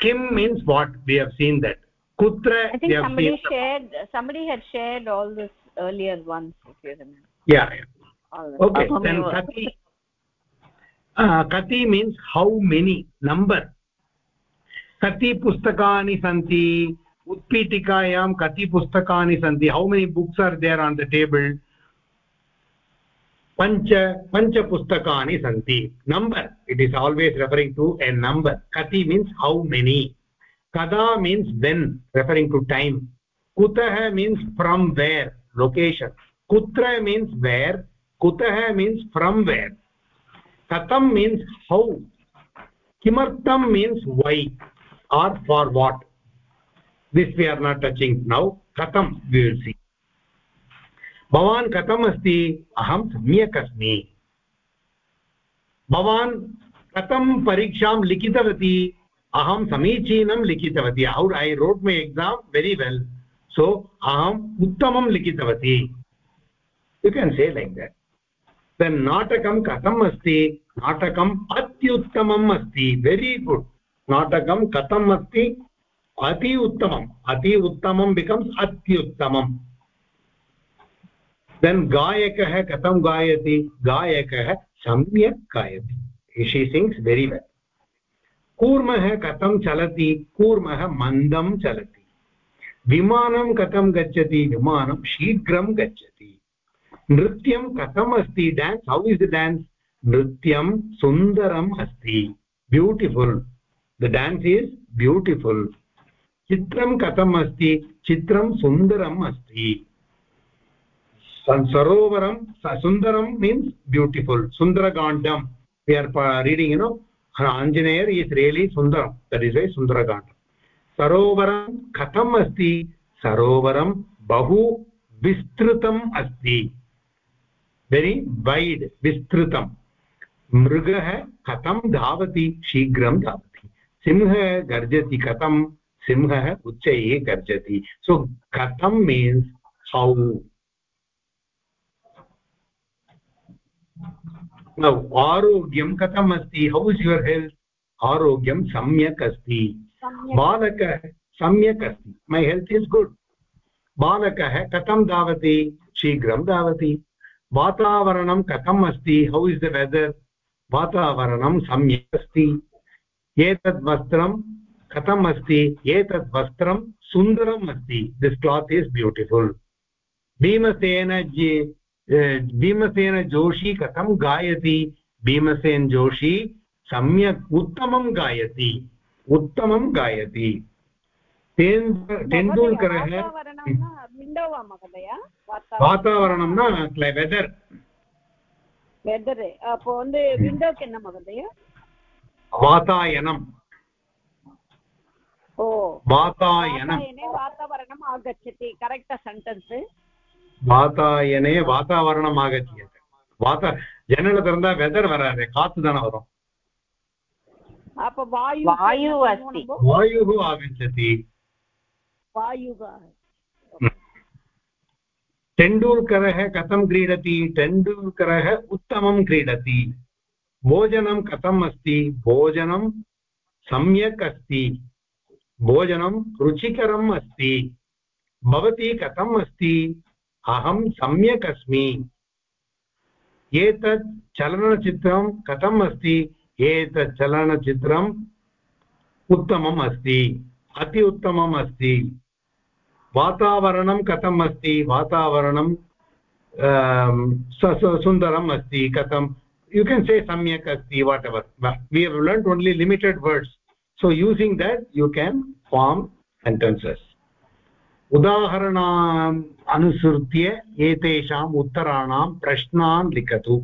kim means what we have seen that kutra i think somebody shared somebody had shared all this earlier once if you remember yeah, yeah. okay then kati uh, kati means how many number कति पुस्तकानि सन्ति उत्पीठिकायां कति पुस्तकानि सन्ति how many books are there on the table पंच पंच पञ्चपुस्तकानि see number it is always referring to a number कति means how many कदा means when referring to time कुतः मीन्स् फ्रम वेर लोकेशन कुत्र मीन्स् वेर् कुतः means from where कथम means how Kim means why or for what this we are not touching now कथम we सी भवान् कथम् अस्ति अहं सम्यक् अस्मि। भवान् कथं परीक्षां लिखितवती? अहं समीचीनं लिखितवती। औ I wrote my exam very well so अहम् उत्तमं लिखितवती। You can say like that then नाटकं कथम् अस्ति? नाटकम् अत्युत्तमम् अस्ति। वेरि गुड् नाटकं कथम् अस्ति? अति उत्तमम्। अति उत्तमं बिकम्स् अत्युत्तमम्। देन् गायकः कथं गायति गायकः सम्यक् गायति शी सिङ्ग्स् वेरि वेल् कूर्मः कथं चलति कूर्मः मन्दं चलति विमानं कथं गच्छति विमानं शीघ्रं गच्छति नृत्यं कथम् अस्ति dance how is the dance नृत्यं सुन्दरम् अस्ति beautiful the dance is beautiful चित्रं कथम् अस्ति चित्रं सुन्दरम् अस्ति सरोवरं सुन्दरं means beautiful Sundarakandam we are reading you know Anjaneyar is really सुन्दरं दट् इस् ए सुन्दरकाण्डं सरोवरं कथम् अस्ति सरोवरं बहु विस्तृतम् अस्ति वेरि वैड् विस्तृतं मृगः कथं धावति शीघ्रं धावति सिंहः गर्जति कथं सिंहः उच्चैः गर्जति सो कथं मीन्स् हौ नौ आरोग्यं कथम् अस्ति हौ इस् युवर् हेल्त् आरोग्यं सम्यक् अस्ति। बालकः सम्यक् अस्ति। मै हेल्त् इस् गुड् बालकः कथं धावति? शीघ्रं धावति। वातावरणं कथम् अस्ति? हौ इस् द वेदर् वातावरणं सम्यक् अस्ति। एतद् वस्त्रं कथम् अस्ति? एतद् वस्त्रं सुन्दरम् अस्ति। This cloth is beautiful Bhimsen Bhimsen Joshi कथं गायति भीमसेन जोशी सम्यक् उत्तमं गायति उत्तमं गायति तेन्दुल्करः वातावरणं न वेदर् வெதர் அப்போ வந்து விண்டோக்கு என்ன மகதையா वातायनम् ओ वातायनं वातावरणम् आगच्छति करेक्ट् सेण्टेन्स् வாத்தாயனே வாத்தாவரணம் ஆகச்சியது வாத்தா ஜன்னல திறந்தா வெதர் வராது காத்து தானே வரும் அப்ப வாயு वायु अस्ति वायुः आगच्छति वायुः तेण्डुल्करः कथं क्रीडति तेण्डुल्करः उत्तमं क्रीडति भोजनं कथम् अस्ति भोजनं सम्यक् अस्ति भोजनं रुचिकरम् अस्ति भवती कथम् अस्ति अहं सम्यक् अस्मि। एतत् चलनचित्रं कथम् अस्ति? एतत् चलनचित्रम् उत्तमम् अस्ति। अति उत्तमम् अस्ति। वातावरणं कथम् अस्ति? वातावरणं सुन्दरम् अस्ति कथं यु केन् से सम्यक् अस्ति whatever we have learned only limited words so using that, you can form sentences. उदाहरणाम् अनुसृत्य एतेषाम् उत्तराणां प्रश्नान् लिखतु।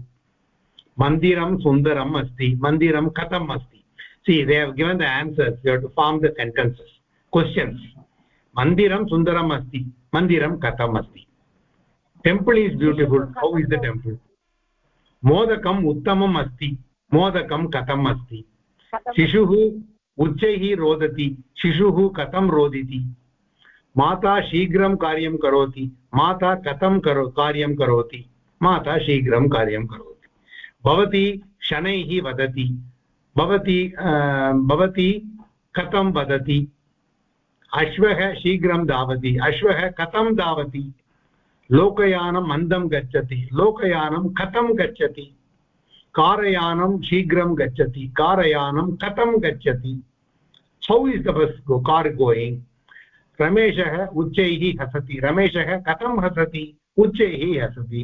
मन्दिरं सुन्दरम् अस्ति मन्दिरं कथम् अस्ति? See they have given the answers to form the sentences questions मन्दिरं सुन्दरम् अस्ति मन्दिरं कथम् अस्ति? Temple is beautiful how is the temple मोदकम् उत्तमम् अस्ति मोदकं कथम् अस्ति? शिशुः उच्चैः रोदति शिशुः कथं रोदिति? माता शीघ्रं कार्यं करोति। माता कथं करो, कार्यं करोति? माता शीघ्रं कार्यं करोति। भवती शनैः वदति। भवती भवती कथं वदति? अश्वः शीघ्रं धावति। अश्वः कथं धावति? लोकयानं मन्दं गच्छति। लोकयानं कथं गच्छति? कारयानं शीघ्रं गच्छति। कारयानं कथं गच्छति? How is the bus go car going रमेशः उच्चैः हसति। रमेशः कथं हसति? उच्चैः हसति।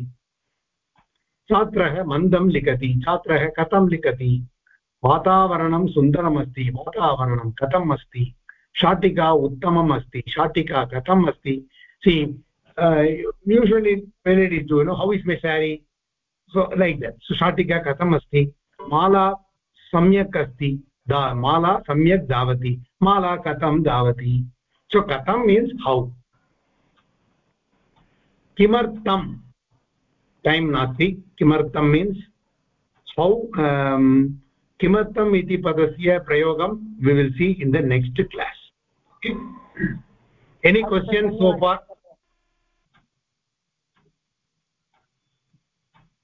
छात्रः मन्दं लिखति। छात्रः कथं लिखति? वातावरणं सुन्दरमस्ति। वातावरणं कथम् अस्ति? शाटिका उत्तमम् अस्ति। शाटिका कथम् अस्ति? See when it is no how is my sari so like that so शाटिका कथम् अस्ति? माला सम्यक् अस्ति दा, माला सम्यक् धावति। माला कथं सो कथं मीन्स् हौ किमर्थं टैम् नास्ति किमर्थं मीन्स् हौ किमर्थम् इति पदस्य प्रयोगं we will see in the next class any question so far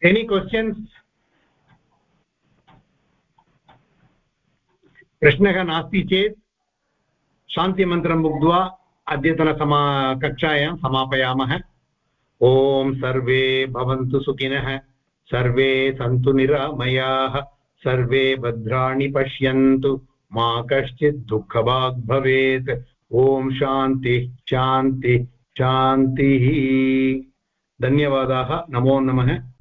any questions प्रश्नः नास्ति चेत् शान्तिमन्त्रम् उक्त्वा अद्यतनसमा कक्षायां समापयामः। ॐ सर्वे भवन्तु सुखिनः, सर्वे सन्तु निरामयाः, सर्वे भद्राणि पश्यन्तु, मा कश्चित् दुःखभाग् भवेत्। ॐ शान्तिः शान्तिः शान्तिः। धन्यवादाः, नमो नमः।